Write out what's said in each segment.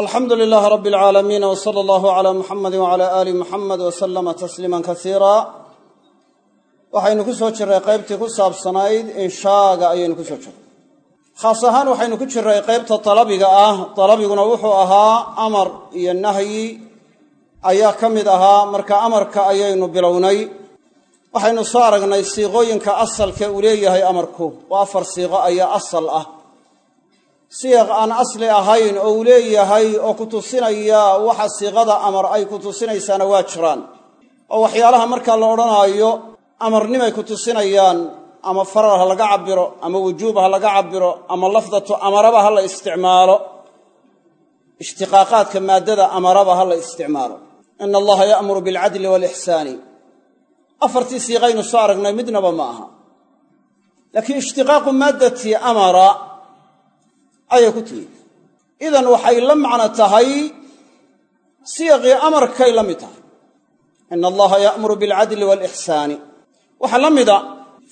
alxamdu lilaah rab alcaalamiin w sala allahu calaa muxamadi wacala aali muxamed wa salama tasliima kasiira waxaynu ku soo jirray qaybtii ku saabsanayd inshaaga ayaynu ku soo jirray. Khaas ahaan waxaynu ku jirray qaybta dalabiga ah. Dalabiguna wuxuu ahaa amar iyo nahyi ayaa ka mid ahaa marka amarka ayaynu bilownay. Waxaynu soo aragnay siiqooyinka asalka uu leeyahay amarku. Waa afar ayaa asal ah siiq aan asli ahayn oo uu leeyahay oo ku tusinaya waxa siiqada amar ay ku tusinaysaana waa jiraan. Oo waxyaalaha markaa la odhanaayo amarnimay ku tusinayaan ama farar ha laga cabiro ama wujuub ha laga cabiro ama lafdatu amaraba ha la isticmaalo ishtiqaaqaadka maaddada amaraba ha la isticmaalo. Ina allaha ya'muru bilcadli waalixsaani afartii siiqaynu soo aragnay midnaba ma aha. Laakiin ishtiqaaqu maaddati amara ayay ku timi idan waxay la macno tahay siiqii amarkay la mid tahay. Ina allaha ya'muru bilcadli waalixsaani waxaa la mida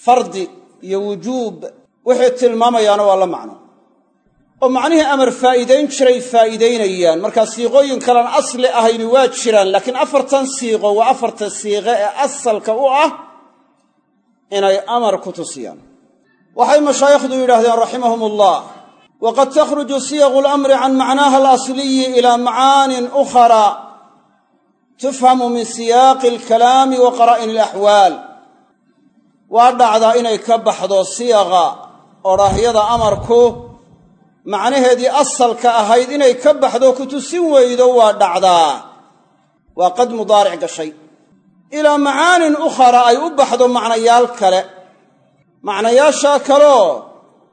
fardi iyo wujuub wixii tilmaamayaana waa la macno. Oo macnihii amar faa'iidayn jiray faa'iidaynayaan. Markaa siiqooyin kalan asli ahayni waa jiraan laakiin afartan siiqo waa afarta siiqe ee asalka u ah inay amar ku tusiyaan. Waxay mashaayikhdu yidhaahdeen raximahum ullah wqad takhruju siyaqu lamri can macnaaha alasliyi ila macaanin ukhara tufhamu min siyaaqi alkalaami wa qaraa'in alaxwaal waa dhacdaa inay ka baxdo siyaqa odhaahyada amarku macnaheedii asalka ahayd inay ka baxdo ku tusin weydo waa dhacdaa waa qad mudaaric gashay ilaa macaanin ukhara ay u baxdo macnayaal kale macnayaashaa kaleo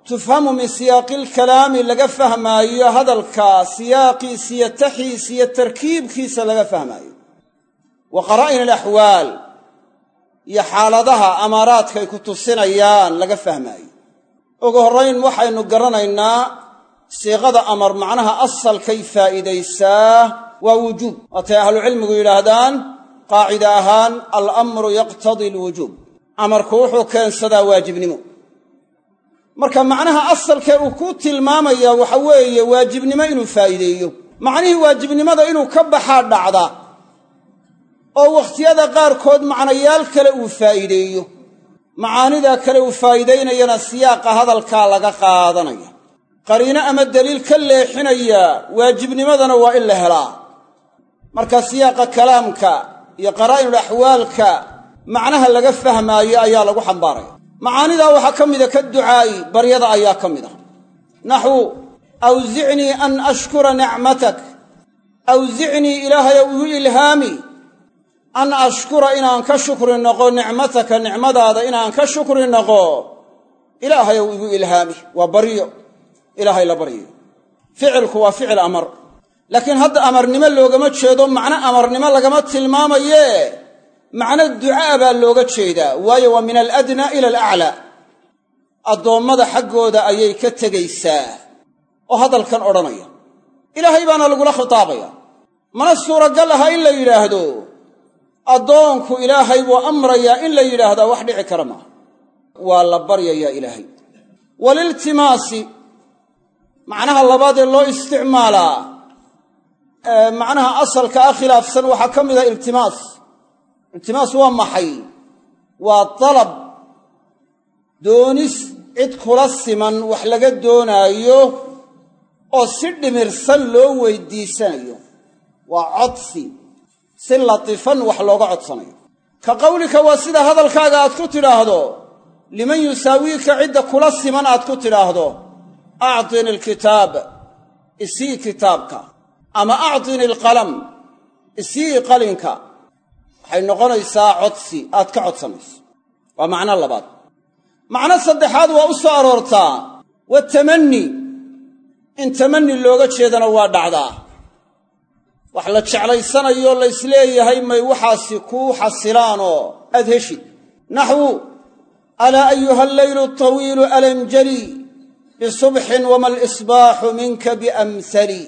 tufhamu min siyaaqi alkalaami laga fahmaayo hadalka siyaaqiisa iyo taxiisa iyo tarkiibkiisa laga fahmaayo. Wa qaraa'in alaxwaal iyo xaaladaha amaaraadkaay ku tusinayaan laga fahmaayo. Ugu horrayn waxaynu garanaynaa siiqada amar macnaha asalkay faa'iidaysaa waa wujuub waatay ahlucilmigu yidhaahdaan qaacida ahaan alamru yaqtadii alwujuub amarku wuxuu keensadaa waajibnimo marka macnaha asalkee uu ku tilmaamaya waxa weeye waajibnimo inuu faa'iideeyo. Macnihii waajibnimada inuu ka baxaa dhacda oo wakhtiyada qaarkood macnayaal kale uu faa'iideeyo. Macaanidaa kale uu faa'iidaynayana siyaaqa hadalkaa laga qaadanaya. Qariino ama deliil ka leexinaya waajibnimadana waa in la helaa. Marka siyaaqa kalaamka iyo qaraa'inul axwaalka macnaha laga fahmaayo ayaa lagu xambaaraya macaanidaa waxaa ka mida ka ducaa'i baryada ayaa ka mid ah naxwu awsicnii an ashkura nicmatak awsicnii ilaahayow igu ilhaami an ashkura inaan ka shukri noqo nicmataka nicmadaada inaan ka shukri noqo. Ilaahayow igu ilhaami. Waa baryo. Ilaahay la baryayo ficilku waa ficil amar. Laakiin hadda amarnimo loogama jeedo macno amarnimo lagama tilmaamaye macno ducaa baa looga jeedaa. Waayo waa min aladnaa ila alaclaa addoommada xaggooda ayay ka tegaysaa. Oo hadalkan odhanaya. Ilaahay baana lagula khitaabaya. Mana suuragal aha in la yidhaahdo. Addoonku ilaahay buu amrayaa in la yidhaahdaa wax dhici kara maaha waa la baryayaa ilaahay. Waliltimaasi macnaha labaad ee loo isticmaalaa macnaha asalka ah khilaafsan waxaa ka mid ah iltimaas iltimaas waa maxay? Waa dalab doonis cid kula siman wax laga doonaayo oo si dhimirsan loo weydiisanayo. Waa codsi. Si latifan wax looga codsanayo. Ka qawlika waa sida hadalkaaga aad ku tidhaahdo. Liman yusaawiika cidda kula siman aad ku tidhaahdo. Actini alkitaab. Isii kitaabka. Ama actini alqalam. Isii qalinka waxay noqonaysaa codsi. Aad ka codsanayso waa macno labaad. Macno saddexaad waa u soo aroortaa watamani in tamani looga jeedana waa dhacdaa. Wax la jeclaysanayo laysleeyahay may waxaasi kuu xasilaanoo. Aad heshid naxwu alaa ayuha alleylu tawiilu alanjali bisubxin wama alisbaaxu minka biamhali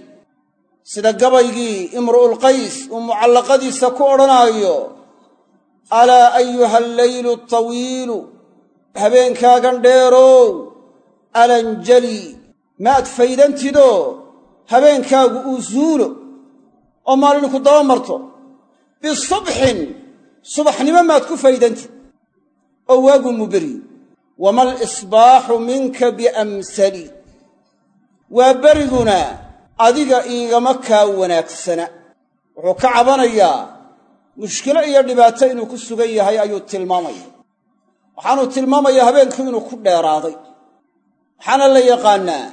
sida gabaygii imru'ulqays uu mucallaqadiisa ku odhanaayo alaa ayuha alleylu tawiilu habeenkaagan dheerow alanjali maad faydantidoo habeenkaagu uu zuulo oo maalinku daba marto. Bisubxin subaxnimo maad ku faydanti oo waagu muberiyo wama alisbaaxu minka biamsali waa beriguna adiga iigama kaa wanaagsana. Wuxuu ka cabanayaa mushkilo iyo dhibaato inuu ku sugan yahay ayuu tilmaamaya. Waxaanuu tilmaamayaa habeenku inuu ku dheeraaday. Waxaana la yaqaannaa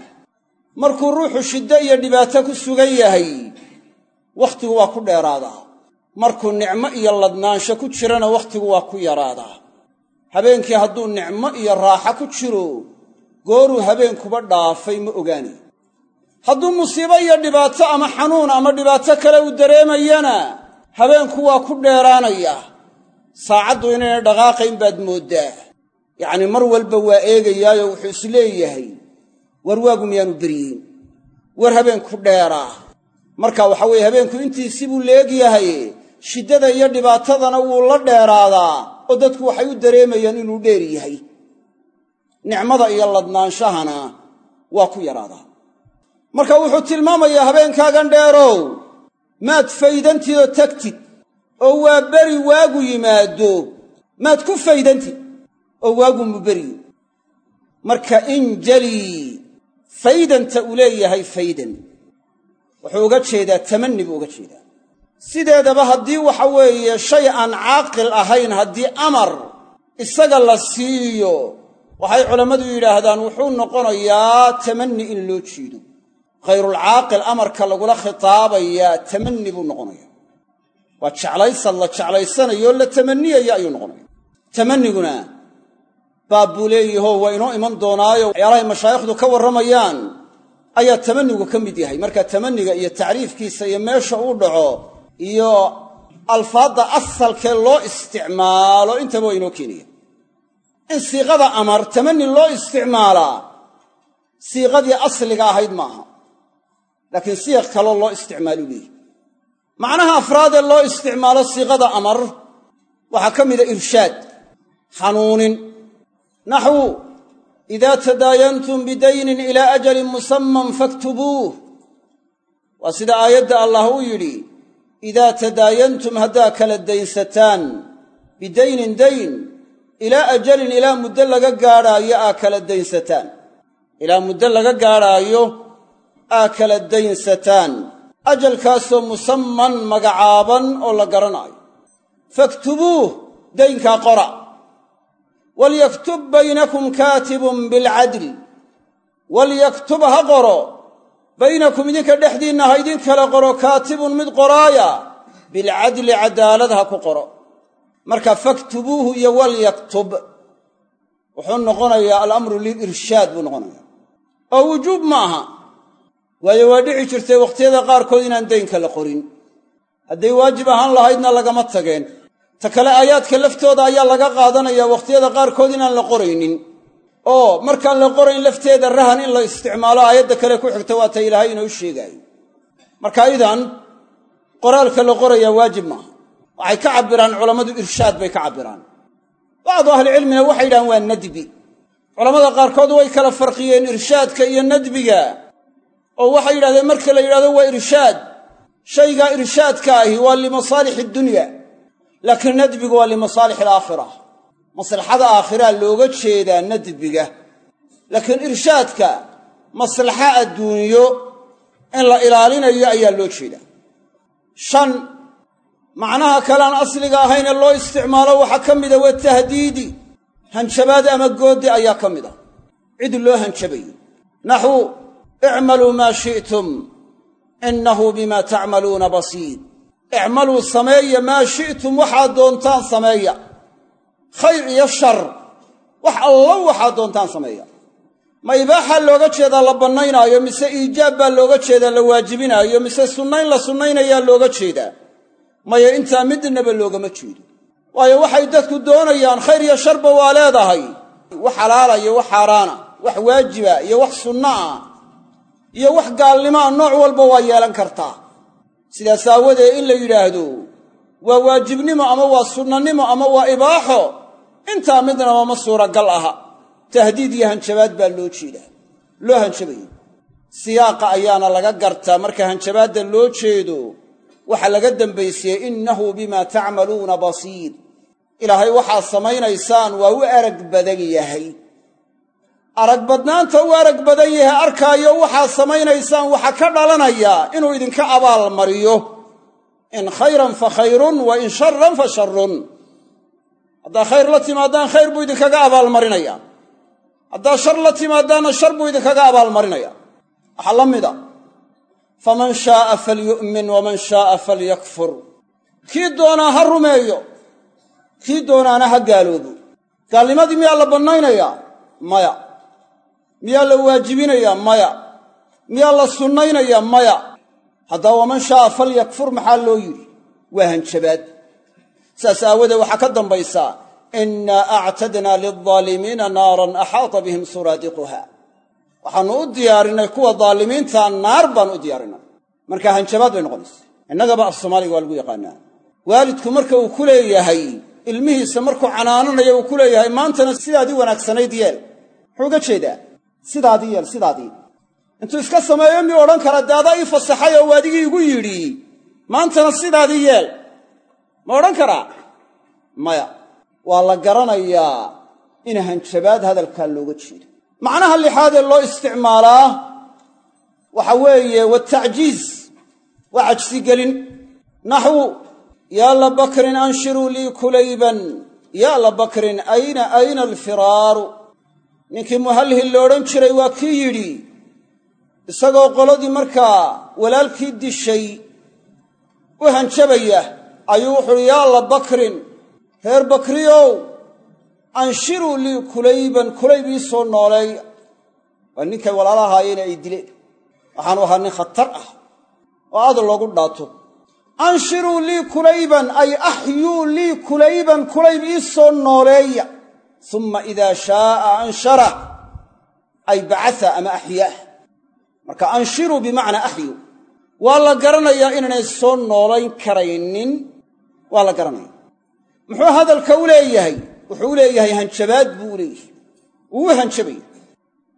markuu ruuxu shiddo iyo dhibaato ku sugan yahay wakhtigu waa ku dheeraadaa. Markuu nicmo iyo ladnaansho ku jirana wakhtigu waa ku yaraadaa. Habeenkii hadduu nicmo iyo raaxo ku jiro gooruu habeenkuba dhaafay ma ogaanayo hadduu musiibo iyo dhibaato ama xanuun ama dhibaato kale uu dareemayana habeenku waa ku dheeraanayaa saacaddu inayna dhaqaaqayn baad mooddaa yacnii mar walba waa eegayaayo wuxuu is leeyahay war waagu miyaanu beryeyn war habeenku dheeraa. Marka waxa weeye habeenku intiisii buu leegyahay shiddada iyo dhibaatadana wuu la dheeraadaa oo dadku waxay u dareemayaan inuu dheer yahay. Nicmada iyo ladnaanshahana waa ku yaraadaa marka wuxuu tilmaamayaa habeenkaagan dheerow maad faydantid oo tagtid oo waa beri waagu yimaado maad ku faydantid oo waagu muberiyo marka injalii faydanta uu leeyahay faydan. Wuxuu uga jeedaa tamanni buu uga jeedaa. Sideedaba haddii waxa weeye shay aan caaqil ahayn haddii amar isaga la siiyo waxay culammadu yidhaahdaan wuxuu noqonayaa tamanni in loo jeedo khayrulcaaqil amarka lagula khitaabayaa tamanni buu noqonaya. Waa jeclaysad la jeclaysanayo la tamanniyaya ayuu noqonaya. Tamanniguna baab buu leeyahoo waa inoo iman doonaayo waxyaalahay mashaayikhdu ka warramayaan ayaa tamannigu ka mid yahay. Marka tamanniga iyo tacriifkiisa iyo meesha uu dhaco iyo alfaadda asalkee loo isticmaalo intaba waa inoo keenaya. In siiqada amar tamanni loo isticmaalaa siiqadii asliga ahayd maaha laakiin siiq kaloo loo isticmaaluu leeyahy macnaha afraadee loo isticmaalo siiqada amar waxaa ka mida irshaad hanuunin naxwu idaa tadaayantum bidaynin ilaa ajalin musamman faktubuuh waa sida aayadda allah uu yidhi idaa tadaayantum haddaa kala daynsataan bidaynin dayn ilaa ajalin ilaa muddo laga gaadhaayo aa kala daynsataan ilaa muddo laga gaadhaayo aa kala daynsataan. Ajalkaasoo musamman magacaaban oo la garanaayo faktubuuh daynkaa qora. Walyaktub baynakum kaatibun bilcadl. Walyaktub ha qoro. Baynakum idinka dhexdiinna ha idin kala qoro kaatibun mid qoraaya. Bilcadli cadaalad ha ku qoro. Marka faktubuuhu iyo walyaktub wuxuu noqonayaa alamru lilirshaad buu noqonayaa. Oo wujuub ma waayo waa dhici jirtay wakhtiyada qaarkood inaan daynka la qorin. Hadday waajib ahaan lahaydna lagama tageen. Ta kale aayaadka laftooda ayaa laga qaadanayaa wakhtiyada qaarkood inaan la qoraynin. Oo markaan la qorayn lafteeda rahan in la isticmaalo aayadda kale ku xigta waa ta ilaahay inoo sheegaayo marka idan qoraalka la qorayaa waajib maaha. Waxay ka cabbiraan culammadu irshaad bay ka cabbiraan. Bacdu ahlicilmina waxay yidhahaan waa nadbi. Culammada qaarkood way kala farqiyeen irshaadka iyo nadbiga oo waxay yidhahdeen marka la yidhahdo waa irshaad. Shaygaa irshaadka ahi waa limasaalix addunya laakiin nadbigu waa limasaalix alaakhira maslaxada aakhiraa looga jeedaa nadbiga. Laakiin irshaadka maslaxa adduunyo in la ilaalinayo ayaa loo jeedaa. Shan macnaha kalean asliga ahayn ee loo isticmaalo waxaa ka mida waa tahdiidi. Hanjabaad ama gooddi ayaa ka mid a cid loo hanjabayo. Naxwu icmaluu maa shi'tum innahu bimaa tacmaluuna basiir icmaluu sameeya maa shi'tum waxaad doontaan sameeya khayr iyo shar wax allo waxaad doontaan sameeya ma ibaaxaa looga jeedaa la bannaynaayo mise iijaab baa looga jeedaa la waajibinaayo mise sunnayn la sunnaynayaa looga jeedaa maya intaa midnaba loogama jeedo waayo waxay dadku doonayaan khayr iyo sharba waa leedahay wax xalaala iyo wax xaaraana wax waajiba iyo wax sunno ah iyo wax gaalnimaa nooc walba waa yeelan kartaa. Sidaas aawadee in la yidhaahdo waa waajibnimo ama waa sunnanimo ama waa ibaaxo intaa midnaba ma suuragal aha. Tahdiid iyo hanjabaad baa loo jeedaa. Loo hanjabayo. Siyaaqa ayaana laga gartaa. Marka hanjabaadda loo jeedo waxaa laga dambaysiyey innahu bimaa tacmaluuna basiir. Ilaahay waxaad samaynaysaan waa u arag badan yahay arag badnaanta u arag badan yahay arkaayo waxaad samaynaysaan waxaa ka dhalanaya inuu idinka abaalmariyo in khayran fa khayrun wa in sharan fa sharun haddaa khayr la timaadaan khayr buu idinkaga abaalmarinaya haddaa shar la timaadaanna shar buu idinkaga abaalmarinaya waxaa la mida. Faman shaaa falyu'min waman shaaa falyakfur. Kii doonaa ha rumeeyo kii doonaana ha gaaloobo. Gaalnimadii miyaa la bannaynayaa maya miyaa la waajibinayaa maya. Miyaa la sunnaynayaa maya. Haddaba waman shaaa falyakfur maxaa loo yidhi? Waa hanjabaad. Saas aawadeed waxaa ka dambaysaa innaa actadnaa lildaalimiina naaran axaata bihim suraadiquha waxaannu u diyaarinay kuwa daalimiinta naar baanu u diyaarinay. Marka hanjabaad bay noqonaysa. Innagaba af soomaaliga waa lagu yaqaanaa. Waalidku marka uu ku leeyahay ilmihiisa markuu canaananayo uu ku leeyahay maantana sidaadii wanaagsanayd yeel. Muxuu uga jeedaa sidaadii yeel sidaadii intuu iska sameeyo miyuu odhan karaa dee adaa ii fasaxay oo waadigii igu yidhi. Maantana sidaadii yeel ma odhan karaa? Maya waa la garanayaa in hanjabaad hadalkaa looga jeedo. Macnaha lixaad ee loo isticmaalaa waxa weeye watacjiiz waa cajsigelin naxwu yaa la bakrin anshiruu lii kulayban yaa la bakrin ayna ayna alfiraaru ninkii muhallihil la odhan jiray waa kii yidhi isagoo qoladii markaa walaalkii dishay u hanjabaya ayuu wuxu uhi yaa la bakrin reer bakriyow anshiruu lii kulayban kulayb ii soo nooleeya waa ninkay walaalahaayeen ay dileen waxaanu ahaa nin khatar ah oo aad loogu dhaato. Anshiruu lii kulayban ay axyuu lii kulayban kulayb ii soo nooleeya uma idaa shaaa anshara ay bacaa ama axyaah marka anshiruu bimacnaa axyu waa la garanayaa inaanay soo noolayn karaynin waa la garanaya muxuu hadalka u leeyahay wuxuu u leeyahay hanjabaad buu u leeyahay wuu u hanjabaya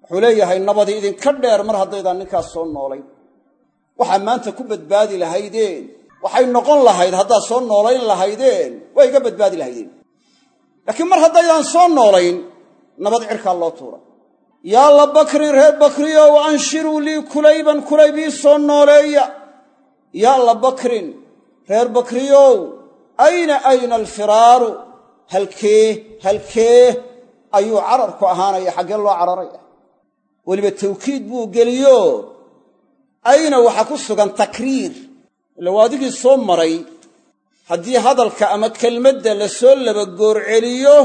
wuxuu leeyahay nabadi idinka dheer mar haddaydaan ninkaas soo noolayn waxaa maanta ku badbaadi lahaydeen waxay noqon lahayd haddaad soo noolayn lahaydeen waa iga badbaadi lahaydeen laakiin mar haddaydaan soo noolayn nabad cirkaa loo tuura yaa la bakrin reer bakriyow anshiruu lii kulayban kulayb soo nooleeya. Yaa la bakrin reer bakriyow ayna ayna alfiraaru? Halkee halkee? Ayuu cararku ahaanaya xaggee loo cararaya. Weliba tawkiid buu geliyo. Ayna waxaa ku sugan takriir. Ila waa adigii soo maray haddii hadalka ama kelmadda la soo laba goorceliyo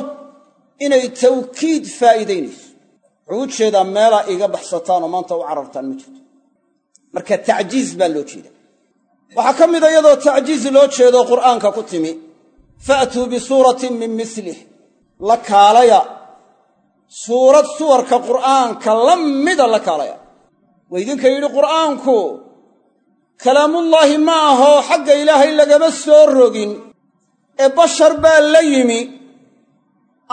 inay tawkiid faa'iidaynayso. Wuxuu u jeedaa meelaa iga baxsataan oo maanta u carartaan ma jirto. Marka tacjiiz baa loo jeeda waxaa ka mida iyadoo tacjiiz loo jeedo qur'aanka ku timi fa'tuu bisuuratin min mislih. La kaalaya. Suurad suwarka qur'aanka la mida la kaalaya. Waa idinka yidhi qur'aanku kalaamullaahi ma ahoo xagga ilaahay lagama soo rogin. Ee bashar baa la yimi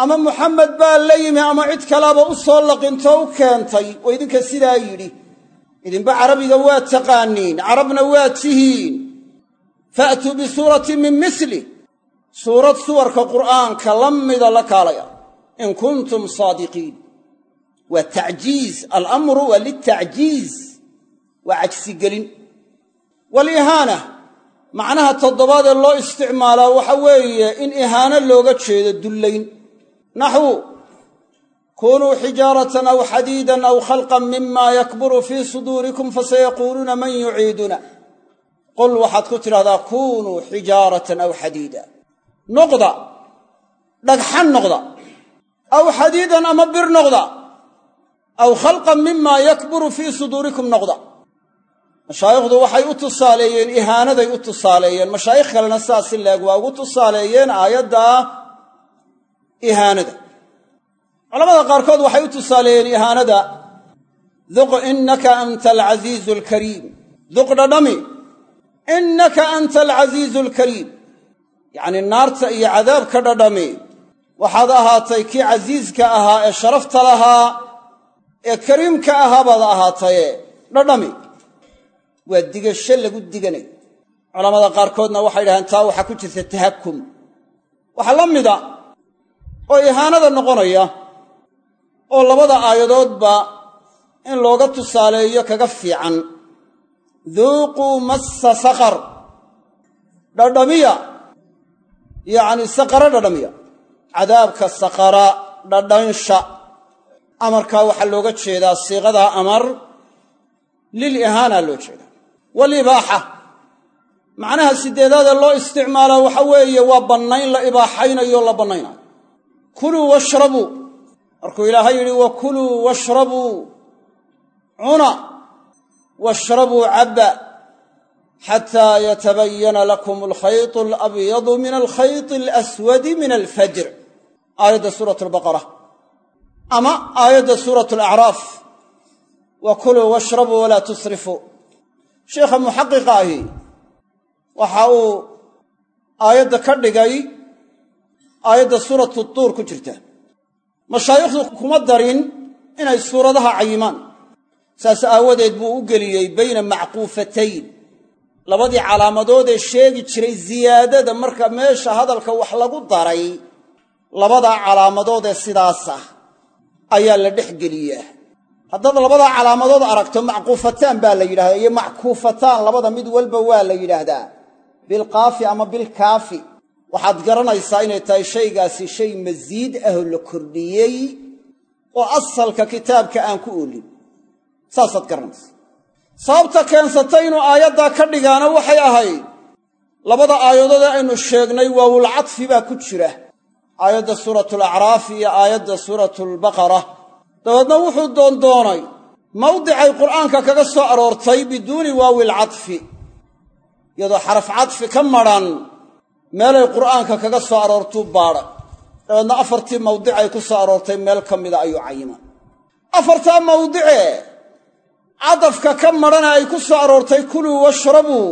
ama muxamed baa la yimi ama cid kalaba u soo laqinto u keentay waa idinka sidaa yidhi. Idinba carabiga waa taqaaniin carabna waa tihiin. Fa'tuu bisuuratin min mislih suurad suwarka qur'aanka la mida la kaalaya. In kuntum saadiqiin. Waa tacjiiz alamru waa litacjiiz waa cajsigelin walihaana macnaha toddobaad ee loo isticmaalaa waxa weeye in ihaano looga jeedo dullayn. Naxwu kunuu xijaaratan aw xadiidan aw khalqan mima yakburu fii suduurikum fasayaquuluuna man yuciiduna. Qul waxaad ku tidhahdaa kunuu xijaaratan aw xadiida noqda dhagxan noqda aw xadiidan ama bir noqda aw khalqan mima yakburu fii suduurikum noqda mashaayikhdu waxay u tusaaleeyeen ihaanaday u tusaaleeyeen. Mashaayikh kalena sidaas si waa ugu tusaaleeyeen aayaddaa ihaanada. Culamada qaarkood waxay u tusaaleeyeen ihaanada. Duq innaka anta alcasiizu alkariim duq dhadhami. Innaka anta alcasiizu alkariim yacnii naarta iyo cadaabka dhadhami. Waxaad ahaatay kii casiiska ahaa ee sharafta lahaa ee kariimka ahaa baad ahaataye dhadhami waa digasho lagu diganay. Culammada qaarkoodna waxay dhahdeen taa waxaa ku jirta tahakum. Waxaa la mida oo ihaanada noqonaya oo labada aayadoodba in looga tusaaleeyo kaga fiican. Duuquu massa saqar dhadhamiya. Yacni saqara dhadhamiya. Cadaabka saqara dhadhansha. Amarkaa waxaa looga jeedaa siiqadaa amar. Lil ihaana loo jeedaa walibaaxa. Macnaha sideedaadee loo isticmaalaa waxa weeye waa bannayn la ibaaxaynayo la bannaynayo kuluu washrabuu. Markuu ilaahay yidhi wa kuluu washrabuu. Cuna. Washrabuu cabba. Xataa yatabayana lakum alkhayط alabyadu min alkhayط alaswadi min alfajr. Aayadda suurat albaqara ama aayadda suurat alacraaf wa kuluu washrabuu walaa tusrifuu sheikha muxaqiqa ahi waxa uu aayadda ka dhigay aayadda suuratu tuur ku jirta. Mashaayikhdu kuma darin inay suuradaha cayimaan. Saas aawadeed buu u geliyey bayna macquufatayn. Labadii calaamadood ee sheegi jiray ziyaadada marka meesha hadalka wax lagu daray labadaa calaamadood ee sidaas ah ayaa la dhex geliyaa haddaad labadaa calaamadood aragto macquufataan baa la yidhahdaa iyo mackuufataan labada mid walba waa la yidhaahdaa. Bilqaafi ama bilkaafi waxaad garanaysaa inay tahay shaygaasi shay masiid ahoo la kordhiyey oo asalka kitaabka aan ku oolin. Saasaad garanaysaa. Sababta keensatay inuu aayaddaa ka dhigaana waxay ahayd labada aayadood ee aynu sheegnay waawulcadfi baa ku jira. Aayadda suuratulacraaf iyo aayadda suuratulbaqara dabeedna wuxuu doondoonay mawdicay qur'aanka kaga soo aroortay biduuni waawilcadfi iyadoo xaraf cadfi ka madran meelay qur'aanka kaga soo aroortuu baadhay dabeedna afartii mawdicay ku soo aroortay meel ka mida ayuu cayimay afartaa mawdice cadafka ka madhana ay ku soo aroortay kuluu washrabuu.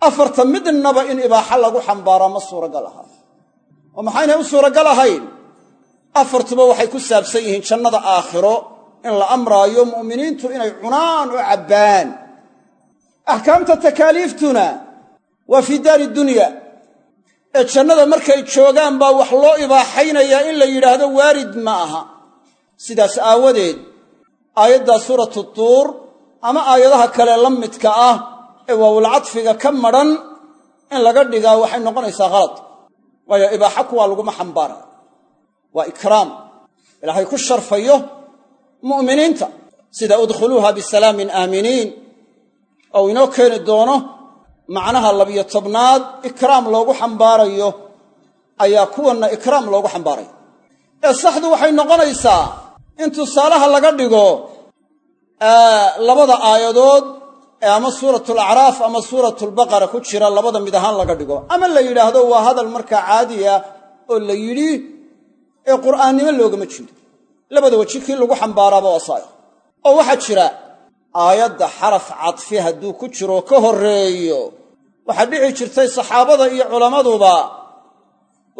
Afarta midnaba in ibaaxa lagu xambaaraa ma suuragal ahaa oo maxaynay u suuragal ahayn afartuba waxay ku saabsan yihiin jannada aakhiro in la amraayo mu'miniintu inay cunaan oo cabbaan. Axkaamta takaaliiftuna waa fii daari dunya. Ee jannada markay joogaan baa wax loo ibaaxaynayaa in la yidhaahdo waarid ma aha. Sidaas aawadeed aayaddaa suuratu tuur ama aayadaha kale la midka ah ee waawulcadfiga ka madhan in laga dhigaa waxay noqonaysaa khalad. Waayo ibaaxa kuwaa laguma xambaara waa ikraam. Ilaahay ku sharfayo mu'miniinta. Sida udkhuluuha bisalaamin aaminiin. Ou inoo keeni doono macnaha labiyo tobnaad ikraam loogu xambaarayo ayaa kuwanna ikraam loogu xambaaraya ee saxdu waxay noqonaysaa in tusaalaha laga dhigo labada aayadood ee ama suuratulacraaf ama suuratulbaqara ku jira labada mid ahaan laga dhigo. Ama la yidhaahdo waa hadal markaa caadiya oo la yidhi ee qur'aannimo loogama jeedo labada weji kii lagu xambaaraaba waa saaya oo waxaa jira aayadda xaraf cadfi hadduu ku jiro ka horreeyo waxaa dhici jirtay saxaabada iyo culammaduba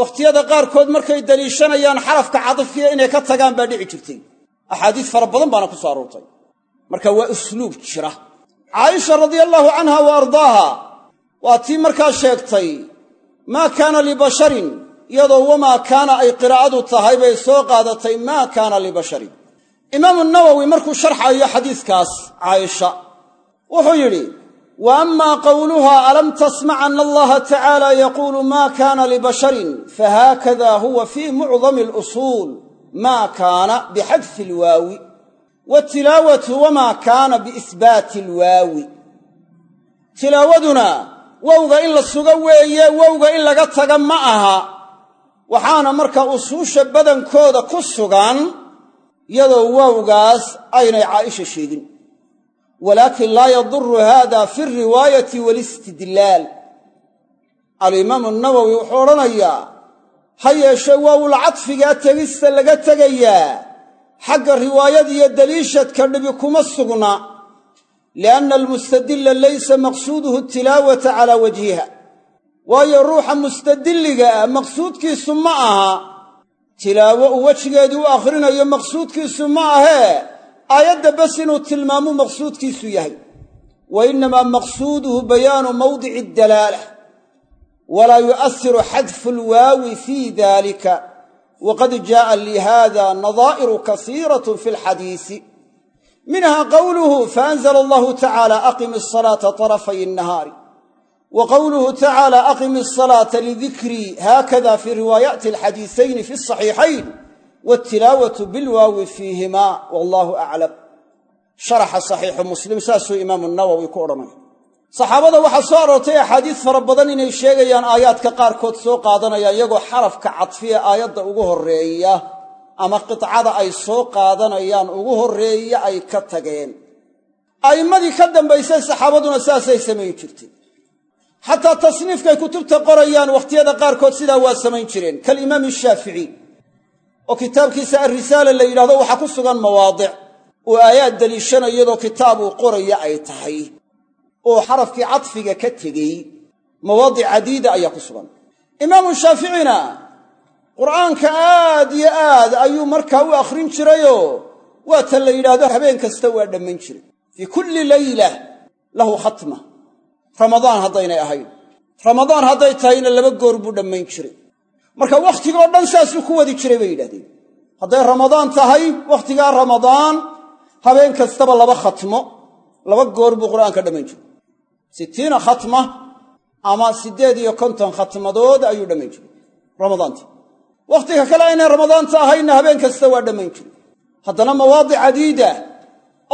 wakhtiyada qaarkood markay daliishanayaan xarafka cadfiya inay ka tagaan baa dhici jirtay. Axaadiis fara badan baana ku soo aroortay. Marka waa usluub jira. Caaisha radia allaahu canha wa ardaaha waa tii markaa sheegtay maa kaana libasharin iyadoo wamaa kaana ay qiraa'adu tahay bay soo qaadatay maa kaana libasharin. Imaamu nawowi markuu sharxayo xadiiskaas caaisha wuxuu yidhi wa ama qowluha alam tasmac ana allaha tacaala yaquulu ma kana libasharin fahaakada huwa fii mucdami alusuul ma kaana bixadfi alwaawi watilaawatu wama kaana biisbaati alwaawi. Tilaawaduna wowga in la sugo weeye wowga in laga taga ma aha waxaana markaa usuusha badankooda ku sugan iyadoo wowgaas aynay caaisha sheegin. Walaakin laa yaduru hada fi alriwaayati walistidlaal. Alimaamu nawowi wuxuu odhanayaa ha yeeshe waawulcadfigaa tegista laga tegayaa? Xagga riwaayad iyo daliishadka dhibi kuma sugna lianna almustadilla laysa maqsuuduhu tilaawata calaa wajhiha waayo ruuxa mustadilliga ah maqsuudkiisu ma aha. Tilaawo uu wejigeedii u akhrinayo maqsuudkiisu ma ahee. Aayadda bas inuu tilmaamuu maqsuudkiisu yahay. Wa innamaa maqsuuduhu bayaanu mawdici dalaala walaa yu'asiru xadfu lwaawi fii daalika. Waqad jaa'a lihaada nadaa'iru kasiirat fi alxadiisi minha qowluhu faanzla allahu tacaala aqim asalaata tarafay innahaari wa qowluhu tacaala aqimi asalaata lidikrii haakada fii riwaayaati alxadiisayni fi saxiixayn watilaawatu bilwaawi fiihimaa wallaahu aclam sharaxa saxiixu muslim saasuu imaamu nawowi ku odhanay saxaabada waxaa soo aroortay axaadiis fara badan inay sheegayaan aayaadka qaarkood soo qaadanayaan iyagoo xarafka cadfiya aayadda ugu horreeya ama qidcada ay soo qaadanayaan ugu horreeya ay ka tageen a'immadii ka dambaysay saxaabaduna saasay samayn jirtay xataa tasniifkay kutubta qorayaan wakhtiyada qaarkood sidaa waa samayn jireen. Kalimaami shaafici oo kitaabkiisa alrisaala la yidhahdo waxaa ku sugan mawaadic oo aayaad deliishana iyadoo kitaab uu qoraya ay tahay oo xarafkii cadfiga ka tegey. Mawaadic cadiida ayaa ku sugan. Imaamu shaaficina qur'aanka aad iyo aad ayuu markaa u akhrin jirayoo waa tan la yidhaahdo habeen kasta waa dhammayn jiray. Fii kulli layla lahu khatma ramadaan haddaynay ahayn. Ramadaan hadday tahayna laba goor buu dhammayn jiray. Marka wakhtigoo dhan saasuu ku wadi jiray bay yidhahdeen hadday ramadaan tahay wakhtigaa ramadaan habeen kastaba laba khatmo laba goor buu qur'aanka dhammayn jiray. Sittiina khatma ama siddeed iyo konton khatmadood ayuu dhammayn jiray ramadaanta wakhtiga kale aynay ramadaanta ahaynna habeen kasta waa dhammayn jiray. Haddana mawaadic cadiida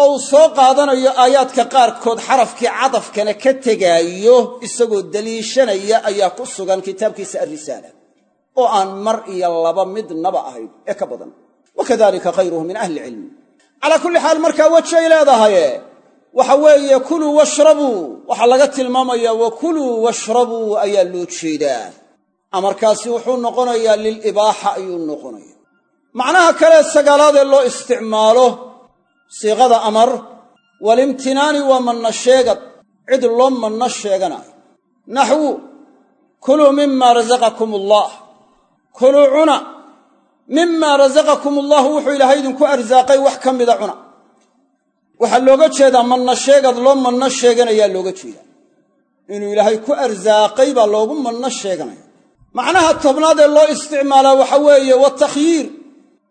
oo uu soo qaadanayo aayaadka qaarkood xarafkii cadafkana ka tegaayo isagoo daliishanaya ayaa ku sugan kitaabkiisa alrisaala oo aan mar iyo laba midnaba ahayn ee ka badan. Wa kadalika khayruhu min ahli ilcilmi calaa kulli xaal markaa wejay leedahaye waxa weeye kuluu washrabuu. Waxaa laga tilmaamayaa wa kuluu washrabuu ayaa loo jeedaa. Amarkaasi wuxuu noqonayaa lilibaaxa ayuu noqonaya macnaha kale sagaalaadee loo isticmaalo siiqada amar walimtinaani waa manna sheegad cid loo manno sheeganayo naxwu kuluu mima rasaqakum allah kuluu cuna mima rasaqakum allahu wuxuu ilaahay idinku arsaaqay wax ka mida cuna. Waxaa looga jeedaa manna sheegad loo manno sheeganayaa looga jeedaa. Inuu ilaahay ku arsaaqay baa loogu manno sheeganaya. Macnaha tobnaad ee loo isticmaalaa waxa weeye watakhyiir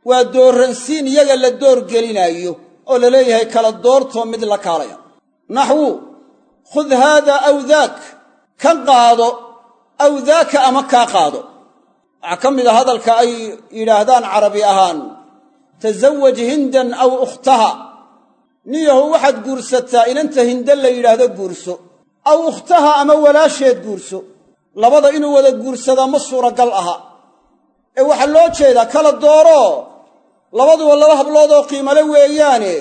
waa doorransiin iyaga la doorgelinaayo oo la leeyahay kala doortoo mid la kaalaya. Naxwu khud haada aw daak ka qaado aw daaka ama kaa qaado. Waxaa ka mid a hadalka ay yidhaahdaan carabi ahaan tasawaj hindan aw ukhtaha. Niyahu waxaad guursataa inanta hinde la yidhaahdo guurso aw ukhtaha ama walaasheed guurso. Labada inuu wada guursadaa ma suuragal aha. Ee waxaa loo jeedaa kala dooro labaduba laba habloodoo qiimale weeyaane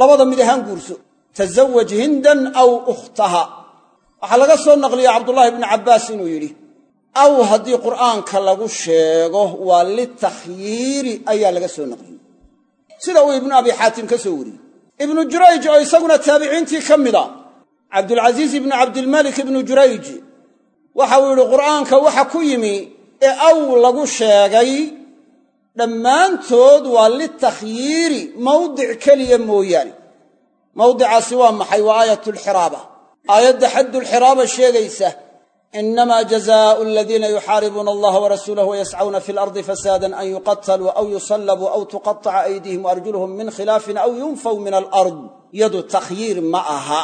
labada mid ahaan guurso. Tasawaj hindan aw ukhtaha. Waxaa laga soo naqliya cabdullaahi ibnu cabbaas inuu yidhi aw haddii qur'aanka lagu sheego waa litakhyiiri ayaa laga soo naqliyey. Sida uu ibnu abi xaatim ka soo wariyey. Ibnu jurayj oo isaguna taabiciintii ka mida cabdulcasiis ibnu cabdilmalik ibnu jurayj waxau yidhi qur'aanka waxa ku yimi ee aw lagu sheegay dhammaantood waa litakhyiiri mawdic keliya mooyaane. Mawdicaasi waa maxay? Waa aayatulxiraaba aayadda xaddulxiraaba sheegaysa inamaa jazaau aladiina yuxaaribuuna allaha warasuulahu wayascawna fi lardi fasaadan an yuqataluu aw yusallabuu aw tuqataca aydihim waarjuluhum min khilaafin aw yunfaw min alard yadu takhyiir ma aha.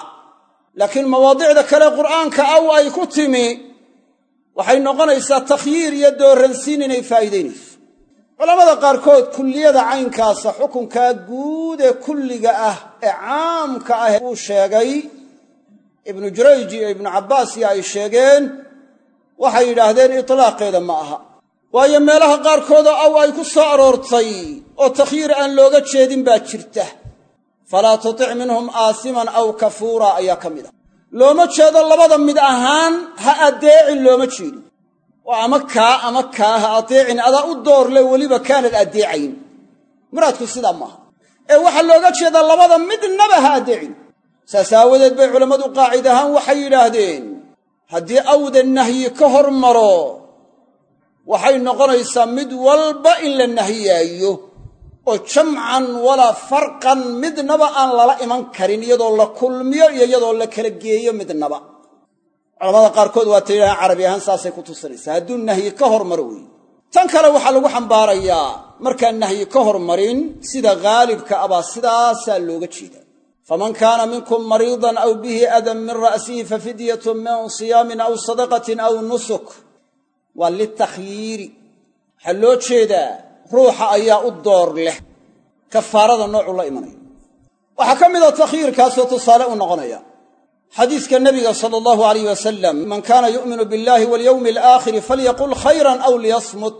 Laakiin mawaadicda kale qur'aanka aw ay ku timi waxay noqonaysaa takhyiir iyo dooransiin inay faa'iidaynayso culammada qaarkood kulliyada caynkaasa xukunkaa guud ee kulliga ah ee caamka ah uu sheegay ibnu jurayj iyo ibnu cabbaas iyo ay sheegeen waxay yidhaahdeen itlaaqeeda ma aha. Waayo meelaha qaarkoodoo aw ay ku soo aroortay oo takhyiir aan looga jeedin baa jirta. Falaa tutic minhum aasiman aw kafuura ayaa ka mid ah looma jeedo labada mid ahaan ha addeecin looma jeedo oo ama kaa ama kaa ha adeecin adaa u doorle weliba kaanad addeecayn muraadku sidaa maaha ee waxaa looga jeedaa labada midnaba ha addeecin saas aawadeed bay culammadu qaacid ahaan waxay yidhaahdeen haddii awda nahyi ka hor maro waxay noqonaysaa mid walba in la nahiyaayo oo jamcan walaa farqan midnaba aan lala iman karin iyadoo la kulmiyo iyo iyadoo la kala geeyo midnaba culamada qaarkood waa ta yidhahaan carabi ahaan saasay ku tusinaysaa. Hadduu nahyi ka hormaro weeye tan kale waxaa lagu xambaarayaa markaan nahyi ka hormarin sida haalibka abaa sidaasaa looga jeeda faman kaana minkum mariidan aw bihi adan min ra'sihi fafidyatun min siyaamin aw sadaqatin aw nusuk. Waa litakhyiiri waxaa loo jeedaa ruuxa ayaa u door leh. Kafaarada noocuu la imanayo waxaa ka mida takhyiirkaasoo tusaale u noqonaya xadiiska nebiga sala allahu alayh wasalam man kaana yu'minu billahi walyowmi alaakhiri falyaqul khayran aw liyasmut.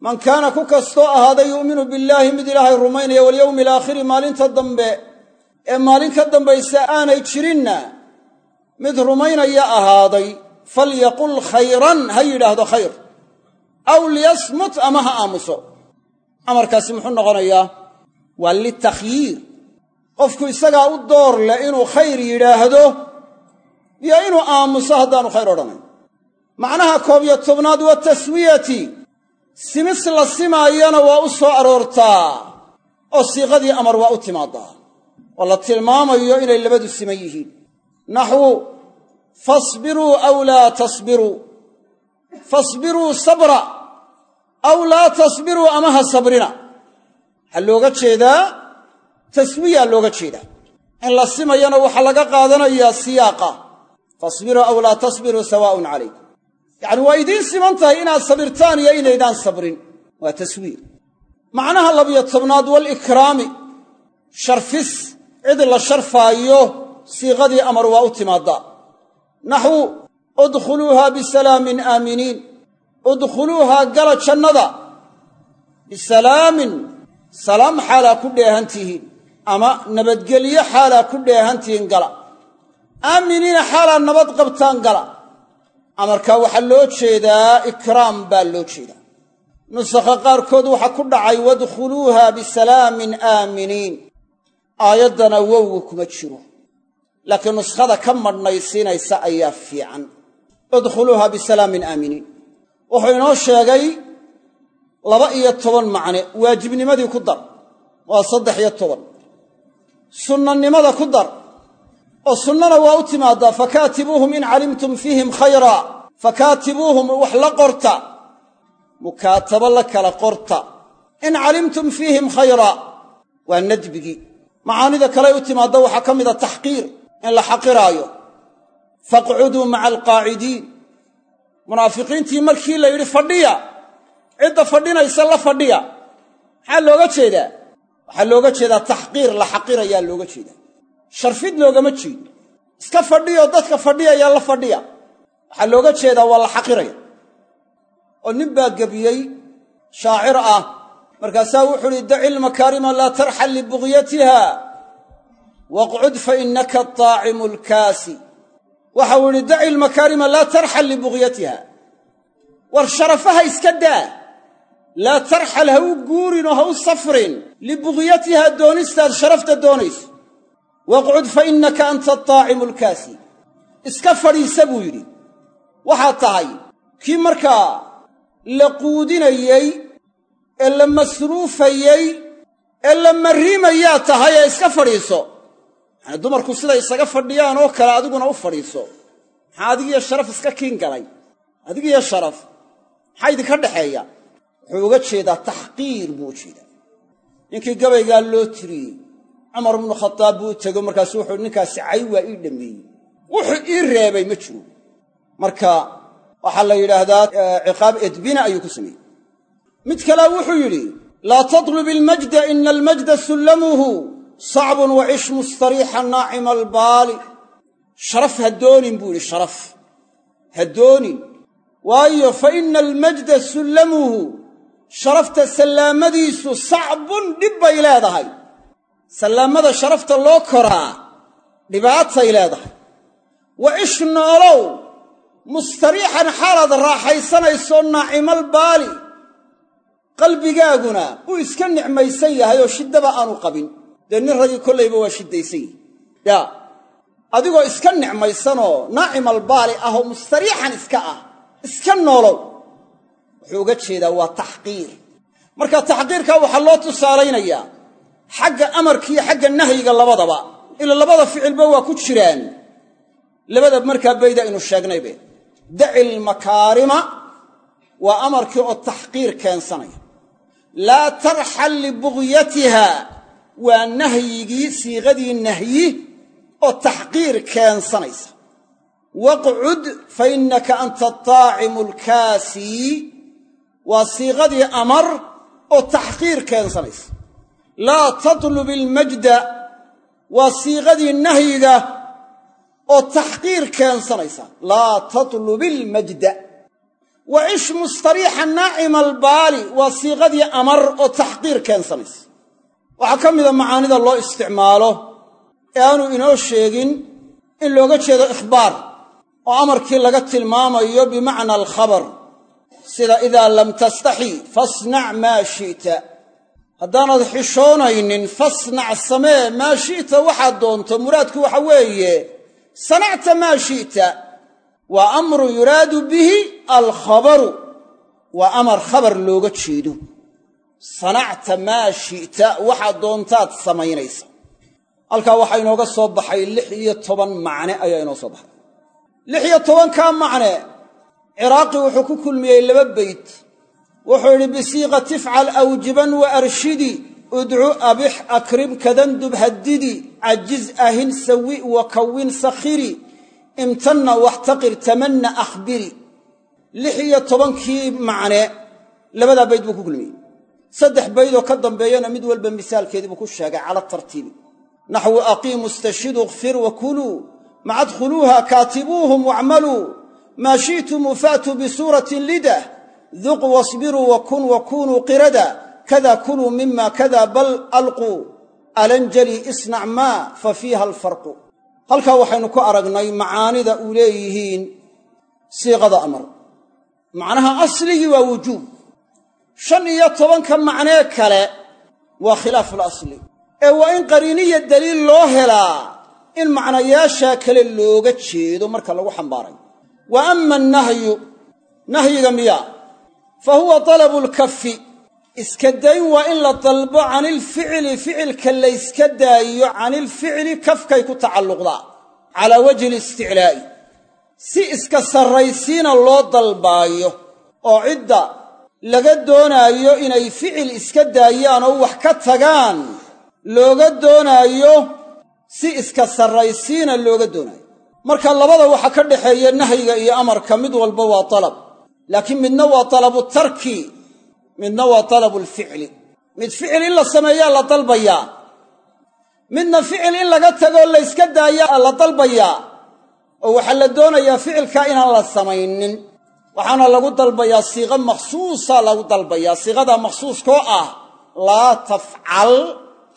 Man kaana ku kastoo ahaaday yu'minu billaahi mid ilaahay rumaynaya walyowmi alaakhiri maalinta dambe ee maalin ka dambaysa aanay jirinna mid rumaynaya ahaaday falyaqul khayran ha yidhaahdo khayr aw liyasmut ama ha aamuso. Amarkaasi muxuu noqonayaa waa litakhyiir. Qofku isagaa u door leh inuu khayr yidhaahdo iyo inuu aamuso haddaanu khayr odhanayn. Macnaha koob iyo tobnaad wa taswiyati. Simis la simaayana waa u soo aroortaa oo siiqadii amar waa u timaadaa oo la tilmaamayo inay labadu siman yihiin. Naxwu fasbiruu aw laa tasbiruu. Fasbiruu sabra aw laa tasbiruu ama ha sabrina. Waxaa looga jeedaa taswiyaa looga jeedaa. In la simayana waxaa laga qaadanayaa siyaaqa fasbiruu aw laa tasbiruu sawaaun calaykum yacni waa idiin siman tahay inaad sabirtaan iyo inaydaan sabrin. Waa taswiir. Macnaha labiyo tobnaad walikraami sharfis cid la sharfaayo siiqadii amar waa u timaaddaa naxwu udkhuluuha bisalaamin aaminiin. Udkhuluuhaa gala jannada. Bisalaamin salaam xaalaa ku dheehan tihiin. Ama nabadgelyo xaalaa ku dheehan tihiin gala aaminiina xaalaa nabad qabtaan gala. Amarkaa waxaa loo jeedaa ikraam baa loo jeedaa. Nusakha qaarkood waxaa ku dhacay wadkhuluuha bisalaamin aaminiin. Aayaddana wowga kuma jiro. Laakiin nuskhada ka madhnaysiinaysa ayaa fiican. Udkhuluuha bisalaamin aaminiin. Wuxuu inoo sheegay laba iyo toban macne waajibnimadii ku dar. Waa saddex iyo toban. Sunnanimada ku dar oo sunnana waa u timaaddaa fakaatibuuhum in calimtum fiihim khayraa fakaatibuuhum wax la qorta mukaatabo la kala qorta. In calimtum fiihim khayraa waa nadbigii. Macaanida kaley u timaadda waxaa ka mida taxqiir in la xaqiraayo. Faqcuduu maca alqaacidiin munaafiqiintii markii la yidhi fadhiya. Cidda fadhinaysa la fadhiya. Maxaa looga jeedaa? Waxaa looga jeedaa taxqiir la xaqirayaa looga jeedaa sharfid loogama jeedo. Iska fadhiyo dadka fadhiyaya la fadhiya. Waxaa looga jeedaa waa la xaqiraya. Oo nin baa gebiyey shaacir ah. Markaasaa wuxuu uhi daci lmakaarima laa tarxal libugyatiha waqcud fa innaka ataacimu lkaasi waxau idhi daci lmakaarima laa tarxal libugyatiha war sharafaha iska daa. Laa tarxal ha u guurin oo ha u safrin. Libugyatiha doonistaad sharafta doonayso waqcud fa innaka anta ataacimu lkaasi iska fadhiisa buu yidhi. Waxaad tahay kii markaa la quudinayey ee la masruufayey ee la marriimayaa tahay ee iska fadhiiso. Yani dumarku siday isaga fadhiyaan oo kale adiguna u fadhiiso. Maxaa adigiyo sharaf iska kiin galay? Adigiyo sharaf maxaa idinka dhexeeya wuxuu uga jeedaa taxqiir buu u jeedaa. Ninkii gabaygaa loo tiriyey cumar bnu khadaab buu u tego markaasu wuxuu ninkaasi cay waa ii dhammeeyey wuxuu ii reebay ma jiro. Marka waxaa la yidhaahdaa ciqaab edbina ayuu ku sameeyey. Mid kalea wuxuu yidhi laa tatlub ilmajda ina almajda sullamuhu sacbun wacish mustariixa naacima albaali. Sharaf ha doonin buu yidhi sharaf. Ha doonin. Waayo fa ina almajda sullamuhu sharafta sallaamadiisu sacbun dhib leedahay sallaamada sharafta loo koraa dhibaatay leedahay. Wa cish noolow mustariixan xaalaad raaxaysanayso naacimal baali qalbigaaguna uu iska nicmaysan yahay oo shiddaba aanu qabin. Dee nin ragii kollayba waa shiddaysan yihi yaa adigoo iska nicmaysanoo naacimal baali ah oo mustariixan iska ah iska noolow wuxuu uga jeedaa waa taxqiir. Marka taxqiirka waxaa loo tusaalaynayaa xagga amarkiiyo xagga nahyiga labadaba. Ila labada ficilba waa ku jiraan. Labada markaa bayda aynu sheegnaybe daci lmakaarima waa amarkii oo taxqiir keensanaya laa tarxal libugyatiha waa nahyigii siiqadii nahyi oo taxqiir keensanaysa. Waqcud fa innaka anta ataacimu alkaasii waa siiqadii amar oo taxqiir keensanaysa laa tatlub ilmajda waa siiqadii nahyiga oo taxqiir keensanaysa. Laa tatlub ilmajda wa cish mustariixa naacima albaali waa siiqadii amar oo taxqiir keensanaysa. Waxaa ka mida macaanida loo isticmaalo ee aanu inoo sheegin in looga jeedo ikhbaar oo amarkii laga tilmaamayo bimacna alkhabar sida idaa lam tastaxi fasnac maa shi'ta haddaanad xishoonaynin fasnac samee maa shi'ta waxaad doonto. Muraadku waxa weeye sanacta maa shi'ta waa amrun yuraadu bihi alkhabaru waa amar khabar looga jeedo. Sanacta maa shi'ta waxaad doontaad samaynaysa. Halkaa waxaa inooga soo baxay lix iyo toban macne ayaa inoo soo baxay. Lix iyo tobankaa macne ciraaqi wuxuu ku kulmiyey laba beyt wuxuu yidhi bisiiqati ifcal awjiban wa arshidi udcu abix akrim kadandub haddidi cajiz ahin sawi wa kawin sakhiri imtanna waxtaqir tamanna akhbiri. Lix iyo tobankii macne labadaa bayd buu ku kulmiyey saddex baydoo ka dambeeyana mid walba misaalkeedii buu ku sheegay cala tartiibi. Naxwu aqiimu istashidu ikfir wa kuluu maca dkhuluuha kaatibuuhum wacmaluu maa shi'tum faatuu bisuuratin lidah duq wasbiruu wa kun wa kunuu qirada kada kuluu mima kada bal alquu alanjali isnac maa fa fiiha alfarqu. Halkaa waxaynu ku aragnay macaanida uu leeyihiin siiqada amar. Macnaha asligii waa wujuub. Shan iyo tobanka macnee kale waa khilaafu lasli ee waa in qariiniya daliil loo helaa in macnayaashaa kale looga jeedo marka lagu xambaarayo wa ama annahyu nahyiga miya fa huwa lkafi iska dayn waa in la dalbo canilficli ficilka layska daayiyo canilficli kafkay ku tacalluqdaa calaa wajhi listiclaa'i. Si iska sarraysiina loo dalbaayo oo cidda laga doonaayo inay ficil iska daayaan oo wax ka tagaan looga doonaayo si iska sarraysiina looga doonaayo. Marka labada waxa ka dhaxeeya nahyiga iyo amarka mid walba waa dalab laakiin midna waa dalabu tarki midna waa dalabu lficli. Mid ficil in la sameeyaa la dalbayaa. Midna ficil in laga tagoo layska daayaa la dalbayaa. Oo waxaa la doonayaa ficilkaa inaan la samaynin. Waxaana lagu dalbayaa siiqo makhsuusa lagu dalbayaa. Siiqadaa makhsuuskoo ah laa tafcal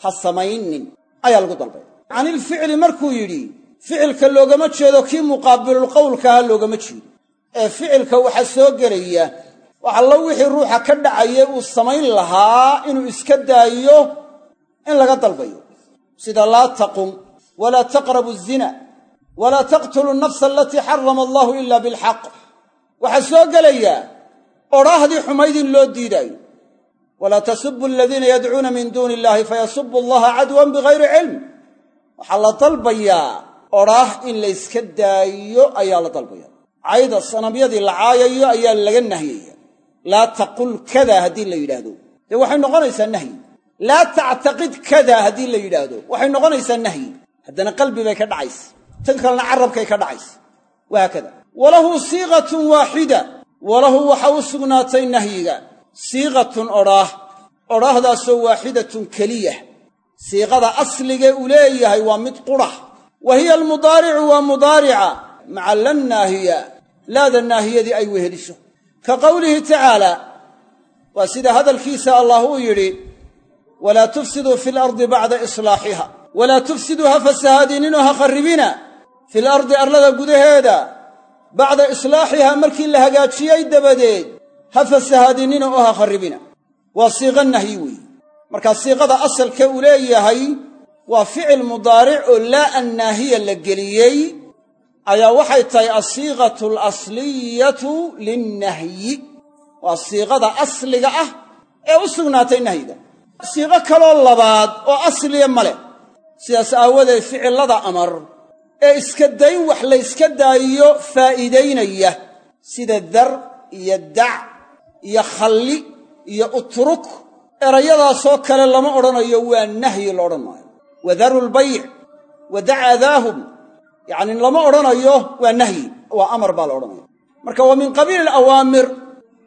ha samaynin. Ayaa lagu dalbaya canilficli markuu yidhi ficilka loogama jeedo kii muqaabilulqowlkaha loogama jeedo ee ficilka waxaa soo gelaya wax allo wixii ruuxa ka dhacaya uu samayn lahaa inuu iska daayo in laga dalbayo. Sida laa taqum walaa taqrabu zina walaa taqtulu nafsa alatii xarama allahu ila bilxaq. Waxaa soo gelayaa odhaahdii xumayd in loo diidaayo. Walaa tasubu aladiina yadcuuna min duuni illahi fayasubu allaha cadwan bigayri cilm. Waxaa la dalbayaa odhaah in layska daayo ayaa la dalbaya cayda sanamyadii la caayayo ayaa laga nahyaya laa taqul kada haddii la yidhaahdo. Dee waxay noqonaysaa nahyi. Laa tactaqid kada haddii la yidhaahdo. Waxay noqonaysaa nahyi. Haddana qalbi bay ka dhacaysa. Tan kalena carabkay ka dhacaysa. Wahaakada walahu siiqatun waaxida walahu waxa u sugnaatay nahyiga. Siiqatun odhaah odhaahdaasoo waaxidatun keliya. Siiqada asligee uu leeyahay waa mid qura wa hiya almudaaricu waa mudaarica. Maca laada naahiyadii ay weheliso ka qowlihi tacaala waa sida hadalkiisa allah uu yidhi walaa tufsiduu fi lardi bacda islaaxiha. Walaa tufsiduu ha fasahaadininoo ha kharribina. Fil ardi arlada gudaheeda bacda islaaxiha markii la hagaajiyey dabadeed ha fasahaadinina oo ha kharribina. Waa siiqo nahyi weeye. Markaa siiqada asalka uu leeyahay waa ficil mudaaric oo laa annaahiya la geliyey ayaa waxay tahay asiiqatu alasliyatu linnahyi. Waa siiqada asliga ah ee u sugnaatay nahyiga. Siiqo kaloo labaad oo asliya ma leh. Sidaas aawadeed ficillada amar ee iska dayn wax layska daayiyo faa'iidaynaya. Sida dar iyo dac iyo khalli iyo utruk. Erayadaasoo kale lama odhanayo waa nahyi la odhan wadaru lbayc wa yacni lama odhanayo waa nahyi waa amar baa la odhanaya marka waa min qabiili alawaamir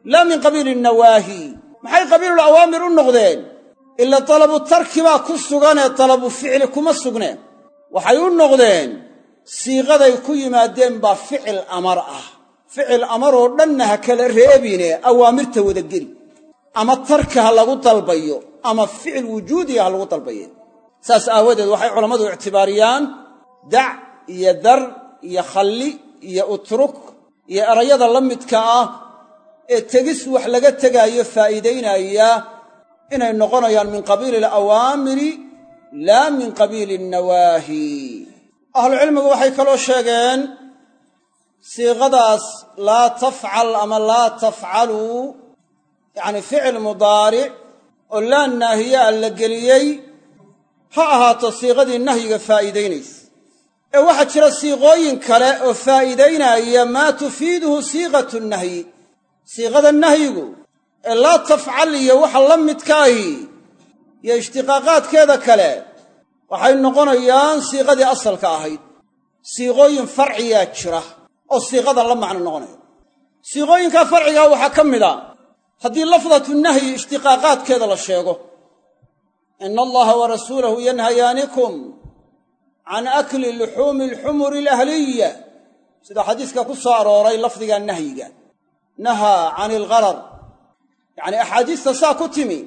laa min qabiili annawaahi. Maxay qabiilulawaamir u noqdeen? Ila dalabu tarki baa ku suganee dalabu ficli kuma sugneen waxay u noqdeen siiqaday ku yimaadeen baa ficil amar ah. Ficil amaroo dhanna ha kala reebine awaamirta wadageli ama tarki ha lagu dalbayo ama ficil wujuudiya ha lagu dalbaye. Saas aawadeed waxay culammadu ictibaariyaan iyo dar iyo khalli iyo utruk iyo erayada la midka ah ee tegis wax laga tegaayo faa'iidaynaya inay noqonayaan min qabiili alawaamiri laa min qabiili annawaahi. Ahlucilmigu waxay kaloo sheegeen siiqadaas laa tafcal ama laa tafcaluu yacni ficil mudaaric oo laa naahiya a la geliyey ha ahaato siiqadii nahyiga faa'iidaynaysa ee waxaa jira siiqooyin kale oo faa'iidaynaya maa tufiiduhu siiqatu nahyi siiqada nahyigu ee laa tafcal iyo waxa la midkaahi iyo ishtiqaaqaadkeeda kale waxay noqonayaan siiqadii asalka ahayd. Siiqooyin farciyaa jira oo siiqadan la macno noqonaya siiqooyinkaa farcigaa waxaa ka mid a haddii lafdatu nahyi ishtiqaaqaadkeeda la sheego ina allaha wa rasuulahu yanhayaanikum can akli luxuumi alxumuri alahliya sida xadiiska ku soo arooray lafdiga nahyiga. Nahaa can ilgharar. Yacnii axaadiista saa ku timi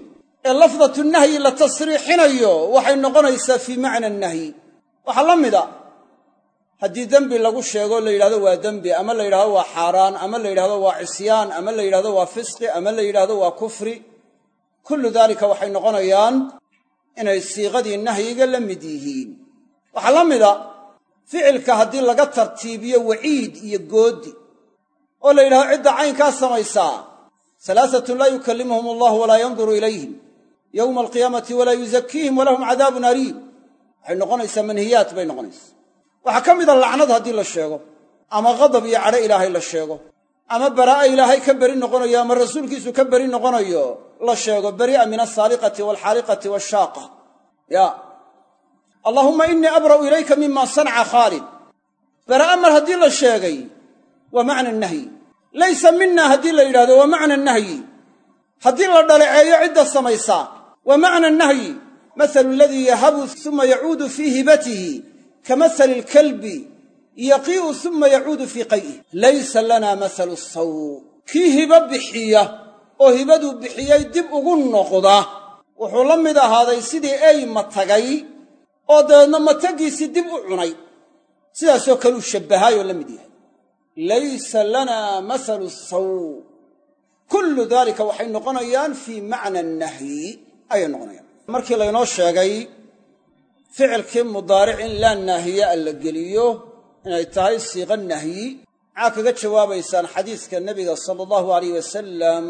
ee lafdatu nahyi la tasriixinayo waxay noqonaysaa fii macna nahyi. Waxaa la mida haddii dembi lagu sheego la yidhahdo waa dembi ama la yidhahdo waa xaaraan ama la yidhahdo waa cisyaan ama la yidhahdo waa fisqi ama la yidhahdo waa kufri kullu daalika waxay noqonayaan inay siiqadii nahyiga la mid yihiin waxaa la mida ficilka haddii laga tartiibiyo waciid iyo goodi oo la yidhahdo cidda caynkaa samaysaa. Salaasatun laa yukallimuhum allahu walaa yanduru ilayhim. Yowma alqiyaamati walaa yuzakiihim walahum cadaabun aliim. Waxay noqonaysaa manhiyaat bay noqonaysaa. Waxaa ka mida lacnad haddii la sheego ama qadab iyo cadho ilaahay la sheego ama baraa'a ilaahay ka beri noqonayo ama rasuulkiisu ka beri noqonayo la sheego. Beri'a min alsaaliqati waalxaaliqati waashaaqa ya allaahumma innii abra'u ilayka mima sanaca khaalid baraa'a mar haddii la sheegay waa macna nahyi. Laysa mina haddii la yidhahdo waa macna nahyi. Haddii la dhaleeceeyo cidda samaysaa waa macna nahyi. Mahalu aladii yahabu uma yacuudu fii hibatihi ka mahali alkalbi yaqii'u uma yacuudu fii qay'ih laysa lana mahalu saw kii hibo bixiya oo hibaduu bixiyey dib ugu noqda wuxuu la mid ahaaday sidii ey matagay oo dabeedna matagiisii dib u cunay. Sidaasoo kaleu shabbahaayoo la mid yahay. Laysa lana mahalu saw kullu daalika waxay noqonayaan fii macna nahyi ayay noqonayaan. Markii laynoo sheegay ficilkii mudaaric in laa naahiya a la geliyo inay tahay siiqa nahyi maxaa kaga jawaabaysaan xadiiska nebiga sala allahu alayh wasalam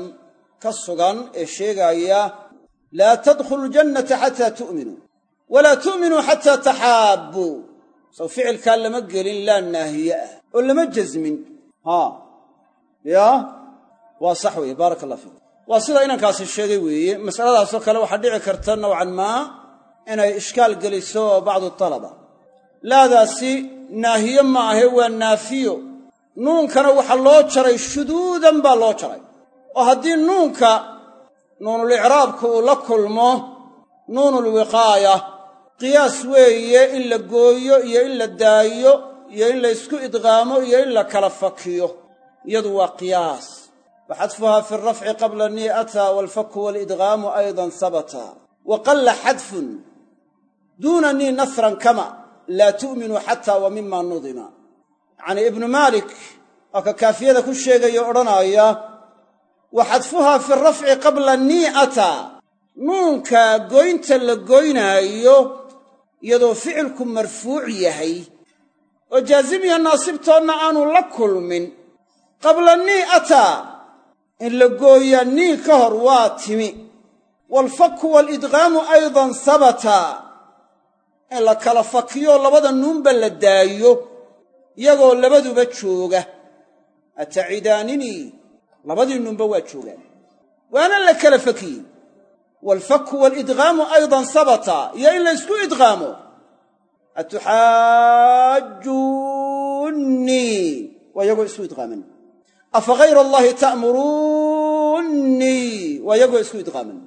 ka sugan ee sheegaaya laa tadkhulu ljannata xataa tu'minuu walaa tu'minuu xataa taxaabbuu sow ficilkaa lama gelin laa naahiye ah oo lama jasmin. Haa yaa waa sax weeye baaraka allah fiikum waa sida inankaasi sheegay weeye masaladaasoo kale waxaa dhici karta nowcan maa inay ishkaal geliso bacdu talaba. Laadaasi naahiye ma ahe waa naafiyo. Nuunkana waxaa loo jaray shuduudan baa loo jaray. Oo haddii nuunka nuunulicraabku uu la kulmo nuunulwiqaaya qiyaas weeye in la gooyo iyo in la daayo iyo in la ysku idqaamo iyo in la kala fakiyo. Iyadu waa qiyaas. Wa xadfuhaa fi alrafci qabla ni'ata waalfaku waalidqaamu aydan habata wa qalla xadfun duuna nii nasran kama laa tu'minuu xataa wa mima nudima yacnii ibnu maalik waa ka kaafiyada ku sheegaya odhanaaya wa xadfuhaa fi rafci qabla ni'ata. Nuunka goynta la goynaayo iyadoo ficilku marfuuc yahay oo jaazim iyo naasibtoodna aanu la kulmin qabla ni'ata in la gooyaa nii ka hor waa timi. Waalfaku waalidqaamu aydan sabata in la kala fakiyo labada nuunba la daayo iyagoo labaduba jooga. Atacidaanini labadii nuunba waa joogaan. Waana la kala fakiyey waalfaku waalidqaamu aydan sabata iyo in la ysku idqaamo atuxaajuunnii waa iyagoo isku idqaaman afa hayra allaahi ta'muruunnii waa iyagoo isku idqaaman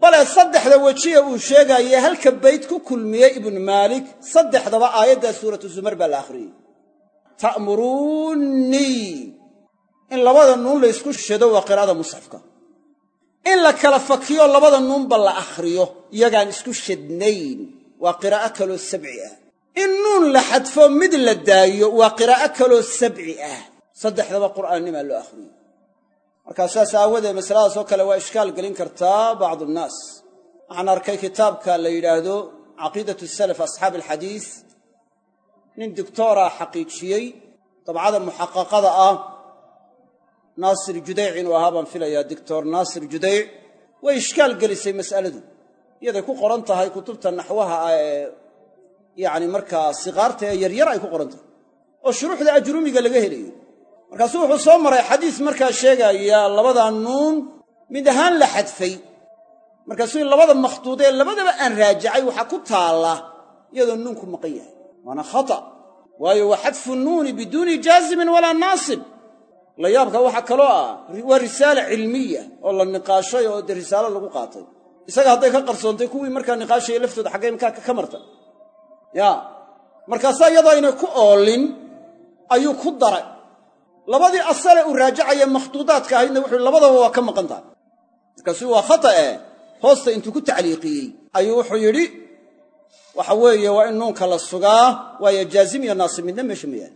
bale saddexda wejiye uu sheegaaye halka bayd ku kulmiyey ibnu maalik saddexdaba aayaddaa suuratu zumar baa la akhriyey ta'muruunnii in labada nuun la ysku shado waa qiraa'ada musxafka in la kala fakiyo labada nuunba la akhriyo iyagaan isku shadnayn waa qiraa'o kaloo sabci ah in nuun la xadfo mid la daayo waa qiraa'o kaloo sabci ah saddexdaba qur'aannimaa loo akhriyey markaa saas aawadeed masaladaas oo kale waa ishkaal gelin kartaa bacdu nnaas. Waxaan arkay kitaabka la yidhaahdo caqiidatu salaf asxaabi alxadiis. Nin doctoora xaqiijiyey dabcada muxaqaqada ah naasir judayc inuu ahaa baan filayaa doctor naasir judayc way ishkaal gelisay mas'aladu. Iyaday ku qoran tahay kutubta naxwaha ah ee yacni markaa siqaarta ee yaryar ay ku qoran tahay oo shuruuxda ajrumiga laga helayo. Markaasuu wuxuu soo maray xadiis markaa sheegaya labadaa nuun mid ahaan la xadfay. Markaasuu labada makhduud ee labadaba aan raajacay waxaa ku taalla iyadoo nuunku maqan yahay. Waana khata. Waayo waa xadfu nuuni biduuni jaazimin walaa naasib la yaabka waxaa kaloo ah waa risaala cilmiya oo la niqaashay oo dee risaalo lagu qaatay. Isaga hadday ka qarsoontay kuwii markaa niqaashaya laftooda xaggay mkaa ka marta. Ya markaasaa iyadoo aynay ku oolin ayuu ku daray. Labadii asale uu raajacaya makhduudaadka ahaydna wuxuu labadaba waa ka maqan tahay. Markaasuu waa khata eh hoosta intuu ku tacliiqiyey ayuu wuxuu yidhi waxa weeye waa in nuunka la sugaa waayo jaazim iyo naasib midna meesha ma yahay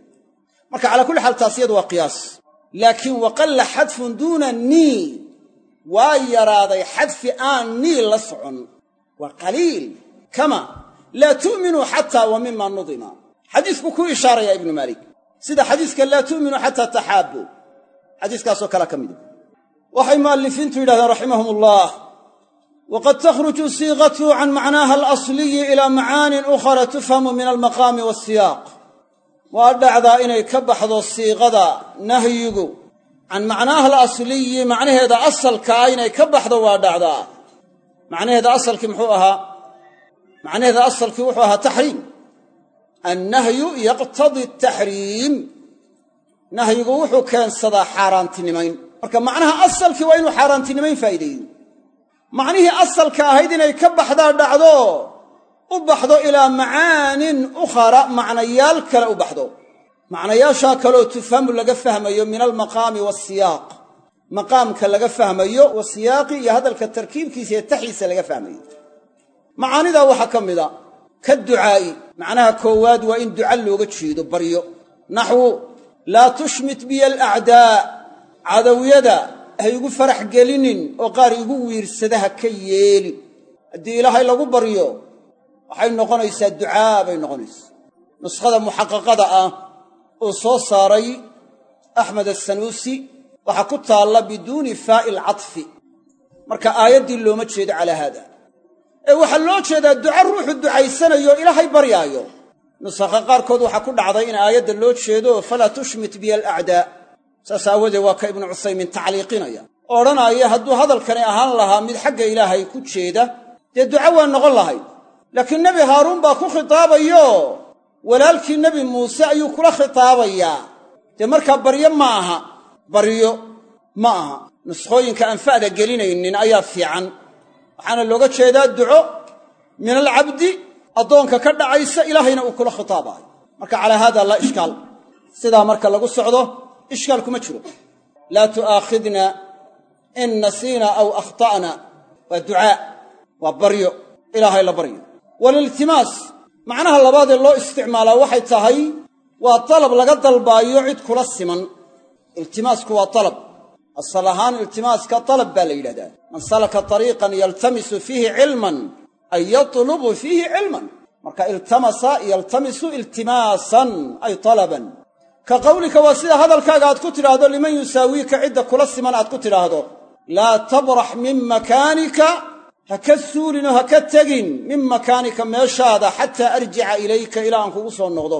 marka calaa kulli xaal taas iyadu waa qiyaas laakiin waqalla xadfun duuna nii waa yaraaday xadfi aan nii la socon. Waa qaliil kama laa tu'minuu xataa wa mima nudima. Xadiisku ku ishaaraya ibnu maalik. Sida xadiiska laa tu'minuu xataa taxaabu xadiiskaasoo kale ka mida waxay mu'allifiintu yidhahdeen raximahum ullah waqad takhruju siiqatu can macnaaha alasliyi ilaa macaanin ukhra tufhamu min almaqaami waasiyaaq waa dhacdaa inay ka baxdo siiqada nahyigu can macnaaha alasliyi macnaheeda asalkaa inay ka baxdo waa dhacdaa macnaheeda asalkii muxuu ahaa? Macnaheeda asalkii wuxuu ahaa taxriim. Annahyu yaqtadii ataxriim nahyigu wuxuu keensadaa xaaraantinimayn. Marka macnaha asalkii waa inuu xaaraantinimayn faa'iideeyo macnihii asalka ahayd inay ka baxdaa dhacdo u baxdo ilaa macaanin ukhara macnayaal kale u baxdo. Macnayaashaa kaleoo tufhamu laga fahmayo min almaqaami waasiyaaq maqaamka laga fahmayo wa siyaaqi iyo hadalka tarkiibkiisa iyo taxiisa laga fahmayo. Macaanidaa waxaa ka mida ka ducaa'i. Macnaha koowaad waa in duca looga jeedo baryo. Naxwu laa tushmit biya alacdaa cadowyada ha igu farax gelinin oo qaar igu wiirsada ha ka yeelin. Haddii ilaahay lagu baryo waxay noqonaysaa ducaa bay noqonaysaa. Nuskhada muxaqaqada ah uu soo saaray axmed asanuusi waxaa ku taalla biduuni faa'i alcatfi marka aayaddii looma jeedo calaa haada. Ee waxaa loo jeedaa duca ruuxu ducaysanayo ilaahay baryaayo. Nusakha qaarkood waxaa ku dhacday in aayadda loo jeedo falaa tushmit biya alacdaa saas aawadeed waa ka ibnu cusaymiin tacliiqinaya. Odhanaaya hadduu hadalkani ahaan lahaa mid xagga ilaahay ku jeeda. Dee duca waa noqon lahayd laakiin nebi haaruun baa ku khitaabayo. Walaalkii nebi muuse ayuu kula khitaabayaa dee markaa baryo ma aha. Baryo ma aha. Nuskhooyinka aan fa'da gelinaynin ayaa fiican. Waxaana looga jeedaa duco. Min alcabdi addoonka ka dhacaysa ilaahayna uu kula khitaabaayo marka calaa haada laa ishkaal. Sidaa marka lagu socdo ishkaal kuma jiro. Laa tu'aakhidna in nasiina aw akhta'na. Waa ducaa. Waa baryo. Ilaahay la baryo waliltimaas. Macnaha labaadee loo isticmaalaa waxay tahay waa dalab laga dalbaayo cid kula siman. Iltimaasku waa dalab asal ahaan iltimaaska dalab baa la yidhahdaa. Man salaka tariiqan yaltamisu fiihi cilman ay yatlubu fiihi cilman. Marka iltamasa yaltamisu iltimaasan ay talaban. Ka qawlika waa sida hadalkaaga aad ku tidhaahdo liman yusaawiika cidda kula siman aad ku tidhaahdo. Laa tabrax min makaanika ha ka suulinoo ha ka tegin min makaanika meeshaada xataa arjica ilayka ilaa aan kugu soo noqdo.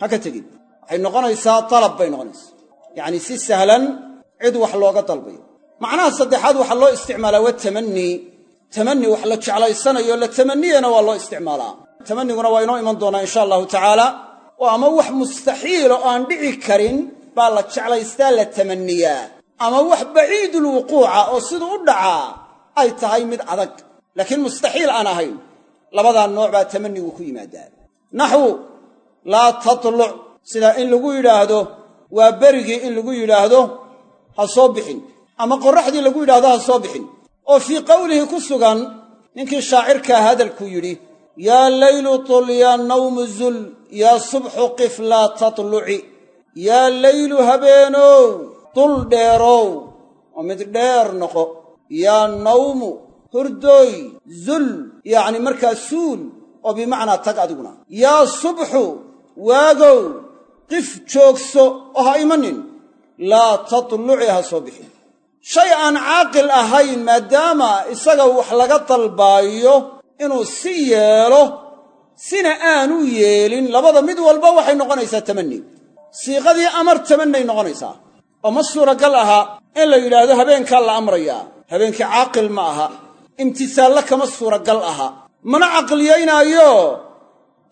Ha ka tegin. Waxay noqonaysaa dalab bay noqonaysaa. Yacnii si sahlan cid wax looga dalbayo. Macnaha saddexaad waxaa loo isticmaalaa waa tamanii tamani wax la jeclaysanayo la tamaniyana waa loo isticmaalaa. Tamaniguna waa inoo iman doonaa insha allahu tacaala. Oo ama wax mustaxiila oo aan dhici karin baa la jeclaystaa la tamaniyaa ama wax baciidulwuquuca oo siduu u dhacaa ay tahay mid adag laakiin mustaxiil aan ahayn labadaa nooc baa tamanigu ku yimaadaa. Naxwu laa tatluc sidaa in lagu yidhaahdo waa berigii in lagu yidhaahdo ha soo bixin. Ama qorraxdii lagu yidhaahdo ha soo bixin. Oo fii qowlihi ku sugan ninkii shaacirkaa hadalkuu yidhi yaa laylu tul yaa nawmu zul yaa subxu qif laa tatluci. Yaa laylu habeenow dul dheerow. Oo mid dheer noqo. Yaa nawmu hurdooy zul yacni markaa suul oo bimacnaa tag adiguna. Yaa subxu waagow qif joogso oo ha imanin laa tatluci ha soo bixin. Shay aan caaqil ahayn maadaama isaga wax laga dalbaayo inuu si yeelo sina aanu yeelin labada mid walba waxay noqonaysaa tamani siiqadii amar tamanay noqonaysaa. Oo ma suuragal aha in la yidhaahdo habeenkaa la amrayaa. Habeenkii caaqil ma aha imtisaallo kama suuragal aha. Mana caqliyaynaayo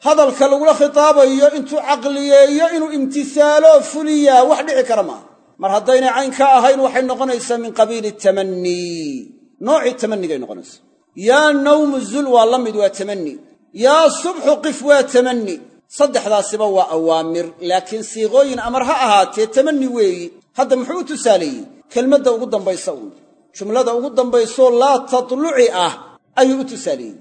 hadalka lagula khitaabayo intuu caqliyeeyo inuu imtisaalo fuliyaa wax dhici kara maaha mar haddaynay caynka ahayn waxay noqonaysaa min qabiili tamanii noocii tamanigay noqonaysaa. Yaa nawmu zul waa la mid waa tamani yaa subxu qif waa tamani saddexdaasiba waa awaamir laakiin siiqooyin amar ha ahaatee tamani weeyi. Hadda muxuu u tusaaleeyey? Kelmadda ugu dambaysa uun jumlada ugu dambaysoo laa tatluci ah ayuu u tusaaleeyey.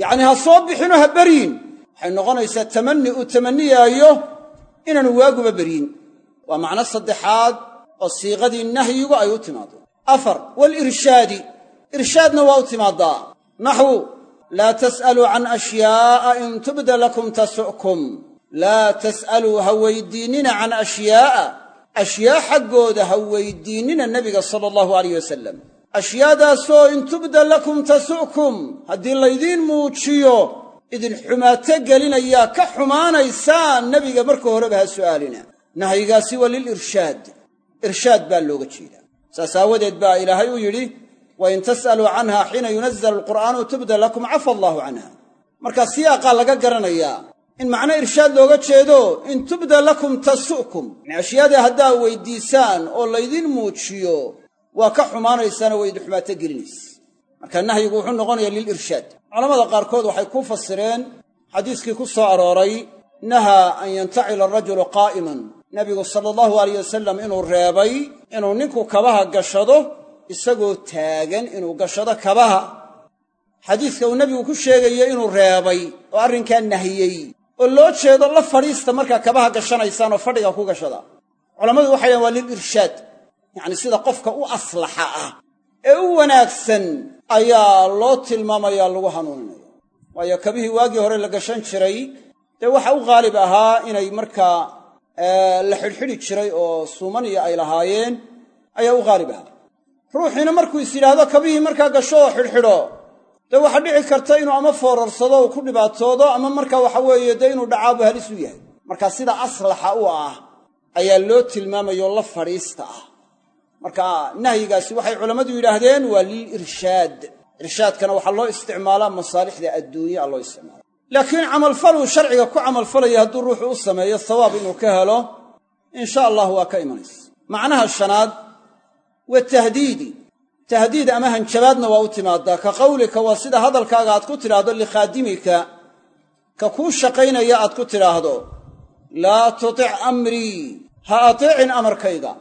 Yacnii ha soo bixinoo ha beryin waxay noqonaysaa tamani uu tamaniyaayo inaanu waaguba beryin waa macno saddexaad oo siiqadii nahyigu ay u timaado afar walirshaadi irshaadna waa u timaadaa. Naxwu laa tas'aluu can ashyaa'a in tubda lakum tasu'kum. Laa tas'aluu ha weydiinnina can ashyaa'a ashyaa xaggooda ha weydiinnina nebiga sala allahu alayh wasalam ashyaadaasoo in tubda lakum tasu'kum haddii laydiin muujiyo idin xumaato gelinayaa ka xumaanaysaan nebiga marka horeba ha su'aalina. Nahyigaasi waa lilirshaad irshaad. Baa looga jeedaa. Saas aawadeed baa ilaahay u yidhi wain tas'aluu canha xiina yunazalu alqur'aanu tubda lakum cafa allaahu canha. Markaa siyaaqaa laga garanayaa in macno irshaad looga jeedo in tubda lakum tasu'kum. Yani ashyaadii haddaa weyddiisaan oo laydin muujiyo waa ka xumaanaysaanoo waa idin xumaato gelinaysa. Marka nahyigu wuxuu noqonayaa lilirshaad culamada qaarkood waxay ku fasireen xadiiskii ku soo arooray nahaa an yantacila arajulu qaa'iman. Nebigu sala allahu alayh wasalam inuu reebay inuu ninku kabaha gashado isagoo taagan inuu gashado kabaha. Xadiiska uu nebigu ku sheegayo inuu reebay oo arrinkaa nahiyey. Oo loo jeedo la fadhiista markaa kabaha gashanaysaan oo fadhiga ku gashada. Culammadu waxay dhahen waa lilirshaad yacni sida qofka u aslaxa ah ee u wanaagsan ayaa loo tilmaamayaa lagu hanuuninaya waayo kabihii waagii hore la gashan jiray dee waxa u qaalib ahaa inay markaa la xidhxidhi jiray oo suumaniya ay lahaayeen ayaa u qaalib ahaa. Ruuxiina markuu is yidhaahdo kabihii markaa gasho oo xidhxidho. Dee waxaa dhici karta inuu ama foorarsado uu ku dhibaatoodo ama markaa waxa weeye dee inuu dhacaabu halis u yahay. Marka sida aslaxa u ah ayaa loo tilmaamayo la fadhiista ah marka nahyigaasi waxay culammadu yidhaahdeen waa lilirshaad. Irshaadkana waxaa loo isticmaalaa masaalixda adduunyaa loo isticmaala laakiin camalfaluu sharciga ku camalfalaya hadduu ruuxu u sameeyo sawaab inuu ka helo insha allah waa ka imanaysa. Macnaha shanaad wa tahdiidi. Tahdiid ama hanjabaadna waa u timaadaa. Ka qawlika waa sida hadalkaaga aad ku tidhaahdo likhaadimika ka kuu shaqaynaya aad ku tidhaahdo laa tutic amrii. Ha ateecin amarkayga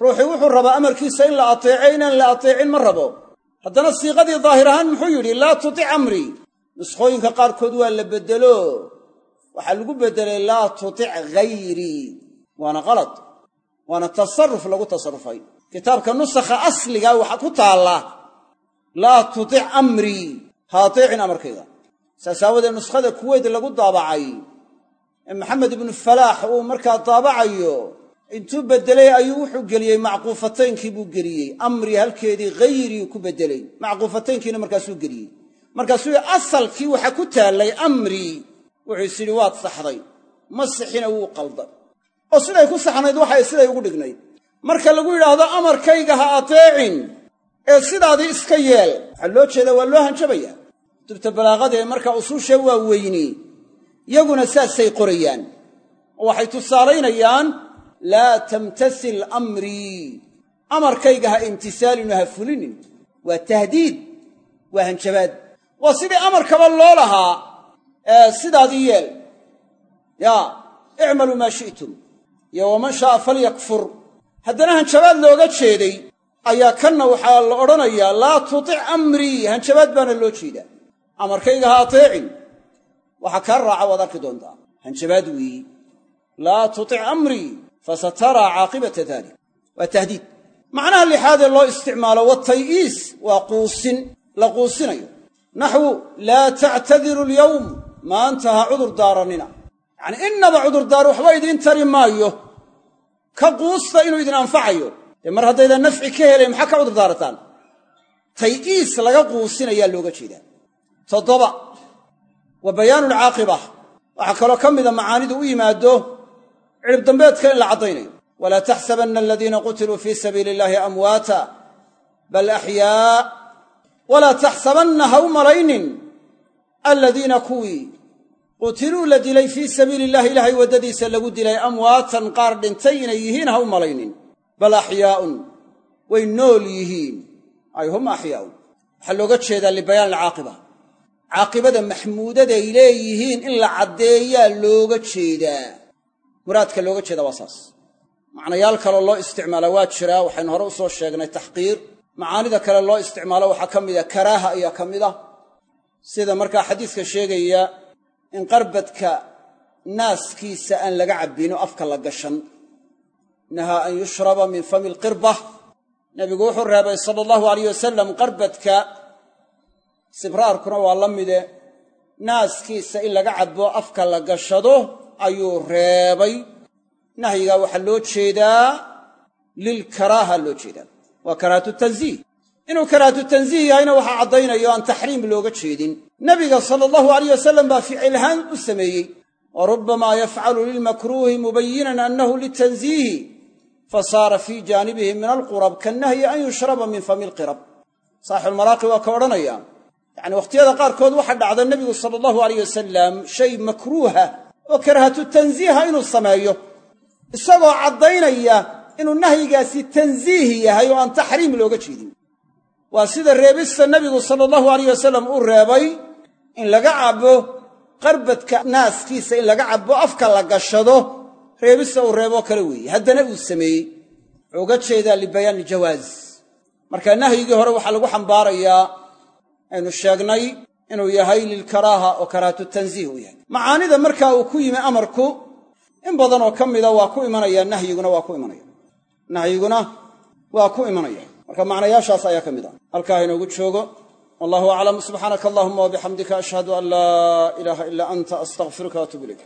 ruuxii wuxuu rabaa amarkiisa in la ateeco inaan la ateecin ma rabo. Haddana siiqadii daahir ahaan muxuu yidhi laa tutic amrii nuskhooyinka qaarkood waa la beddelo waxaa lagu beddelay laa tutic hayrii waana qalad waana tasarruf lagu tasarrufay. Kitaabka nusakha asligaa waxaa ku taalla laa tutic amrii ha ateecin amarkayga. Saas aawadeed nuskhada kuweyd lagu daabacay. Ee maxamed ibnu falaax uu markaa daabacayo intuu beddelay ayuu wuxuu geliyey macquufataynkii buu geliyey. Amri halkeedii hayrii ku beddelay. Macquufataynkiina markaasuu geliyey. Markaasuu asalkii waxaa ku taallay amrii wuxuu is waad saxday. Ma sixina wuu qalday oo siday ku saxnayd waxay siday ugu dhignayd. Marka lagu yidhaahdo amarkayga ha ateecin. Ee sidaadii iska yeel. Waxaa loo jeedaa waa loo hanjabayaa. Kutubta balaaqada ee markaa usuusha waa weyni. Yaguna saasay qorayaan. Oo waxay tusaalaynayaan laa tamtasil amrii amarkayga ha imtisaalinu ha fulinin. Waa tahdiid waa hanjabaad. Waa sidii amarkaba loo lahaa sidaadii yeel. Yaa icmaluu maa shi'tum. Iyo waman sha'a falyakfur. Haddana hanjabaad looga jeeday ayaa kanna waxaa la odhanayaa laa tutic amrii hanjabaad baana loo jeedaa. Amarkayga ha ateecin. Waxaa kaa raaca waad arki doontaa. Hanjabaad weeyi laa tutic amrii fasataraa caaqibata dalik waa tahdiid macnaha lixaadee loo isticmaalo watay'iis waa quusin la quusinayo. naxwu laa tactadiru alyowm maanta ha cudur daarannina. yacanii innaba cudurdaar waxba idiin tari maayo. ka quusta inuu idin anfacayo. dee mar haddaydan nafci ka helayn maxaa ka cudur daarataan? tay'iis laga quusinayaa looga jeedaa. toddoba wa bayaanu alcaaqiba waxaa kaloo ka mida macaanidu u yimaado cidhib dambeedka in la caddaynayo walaa taxsabanna aladiina qutiluu fii sabiili illaahi amwaata bal axyaa walaa taxsabanna ha u malaynin aladiina kuwii qutiluu la dilay fii sabiili illahi ilaahay waddadiisa lagu dilay amwaatan qaar dhintay inay yihiin ha u malaynin bal axyaa'un way nool yihiin. Ay hum axyaa'un waxaa looga jeedaa libayaan alcaaqiba caaqibada maxmuudaday leeyihiin in la caddeeyaa looga jeedaa muraadka looga jeedaa waa saas. Macnayaal kaloo loo isticmaala waa jiraa waxaynu hore u soo sheegnay taxqiir. Macaanida kale loo isticmaalo waxaa ka mida karaaha ayaa ka mid ah. Sida markaa xadiiska sheegaya in qarbadka naaskiisa aan laga cabbino afka la gashan. Nahaa an yushraba min fami alqirba. Nebigu wuxuu reebay sala allahu alayh wasalam qarbadka sibraarkuna waa la mide. Naaskiisa in laga cabbo afka la gashado ayuu reebay. Nahyigaa waxaa loo jeedaa lilkaraaha loo jeedaa. Waa karaahatu tanziih. Inuu karaahatu tanziih yahayna waxaa caddaynayo aan taxriim looga jeedin. Nebiga sala allahu alayh wasalam baa ficilhaan u sameeyey. Wa rubbamaa yafcalu lilmakruuhi mubayinan annahu litanziihi fasaara fii jaanibihi min alqurab kannahyi an yushraba min fami lqirab saaxibulmaraaqi waa ka odhanaya yacni wakhtiyada qaarkood waxaa dhacda nebigu sala allahu alayh wasalam shay makruuha oo karaahatu tanziiha inuu sameeyo. Isagoo caddaynaya inuu nahyigaasi tanziih yahay oo aan taxriim looga jeedin. Waa sida reebista nebigu sala allahu alayh wasalam uu reebay in laga cabbo qarbadka naaskiisa in laga cabbo afka la gashado. Reebista uu reeboo kale weeye haddana uu sameeyey. Wuxuu uga jeedaa libayaani jawaaz. Marka nahyigii hore waxaa lagu xambaarayaa aynu sheegnay inuu yahay lilkaraaha oo karaahatu tanziih uu yahay. Macaanida markaa uu ku yimi amarku in badanoo ka mida waa ku imanaya nahyiguna waa ku imanaya. Nahyiguna waa ku imanaya. Marka macnayaashaas ayaa ka mid ah. Halkaa inoogu joogo. Wallahu aclam subxaanaka allahuma wabixamdika ashhadu an laa ilaaha ilaa anta astaqfiruka waatuub ilayk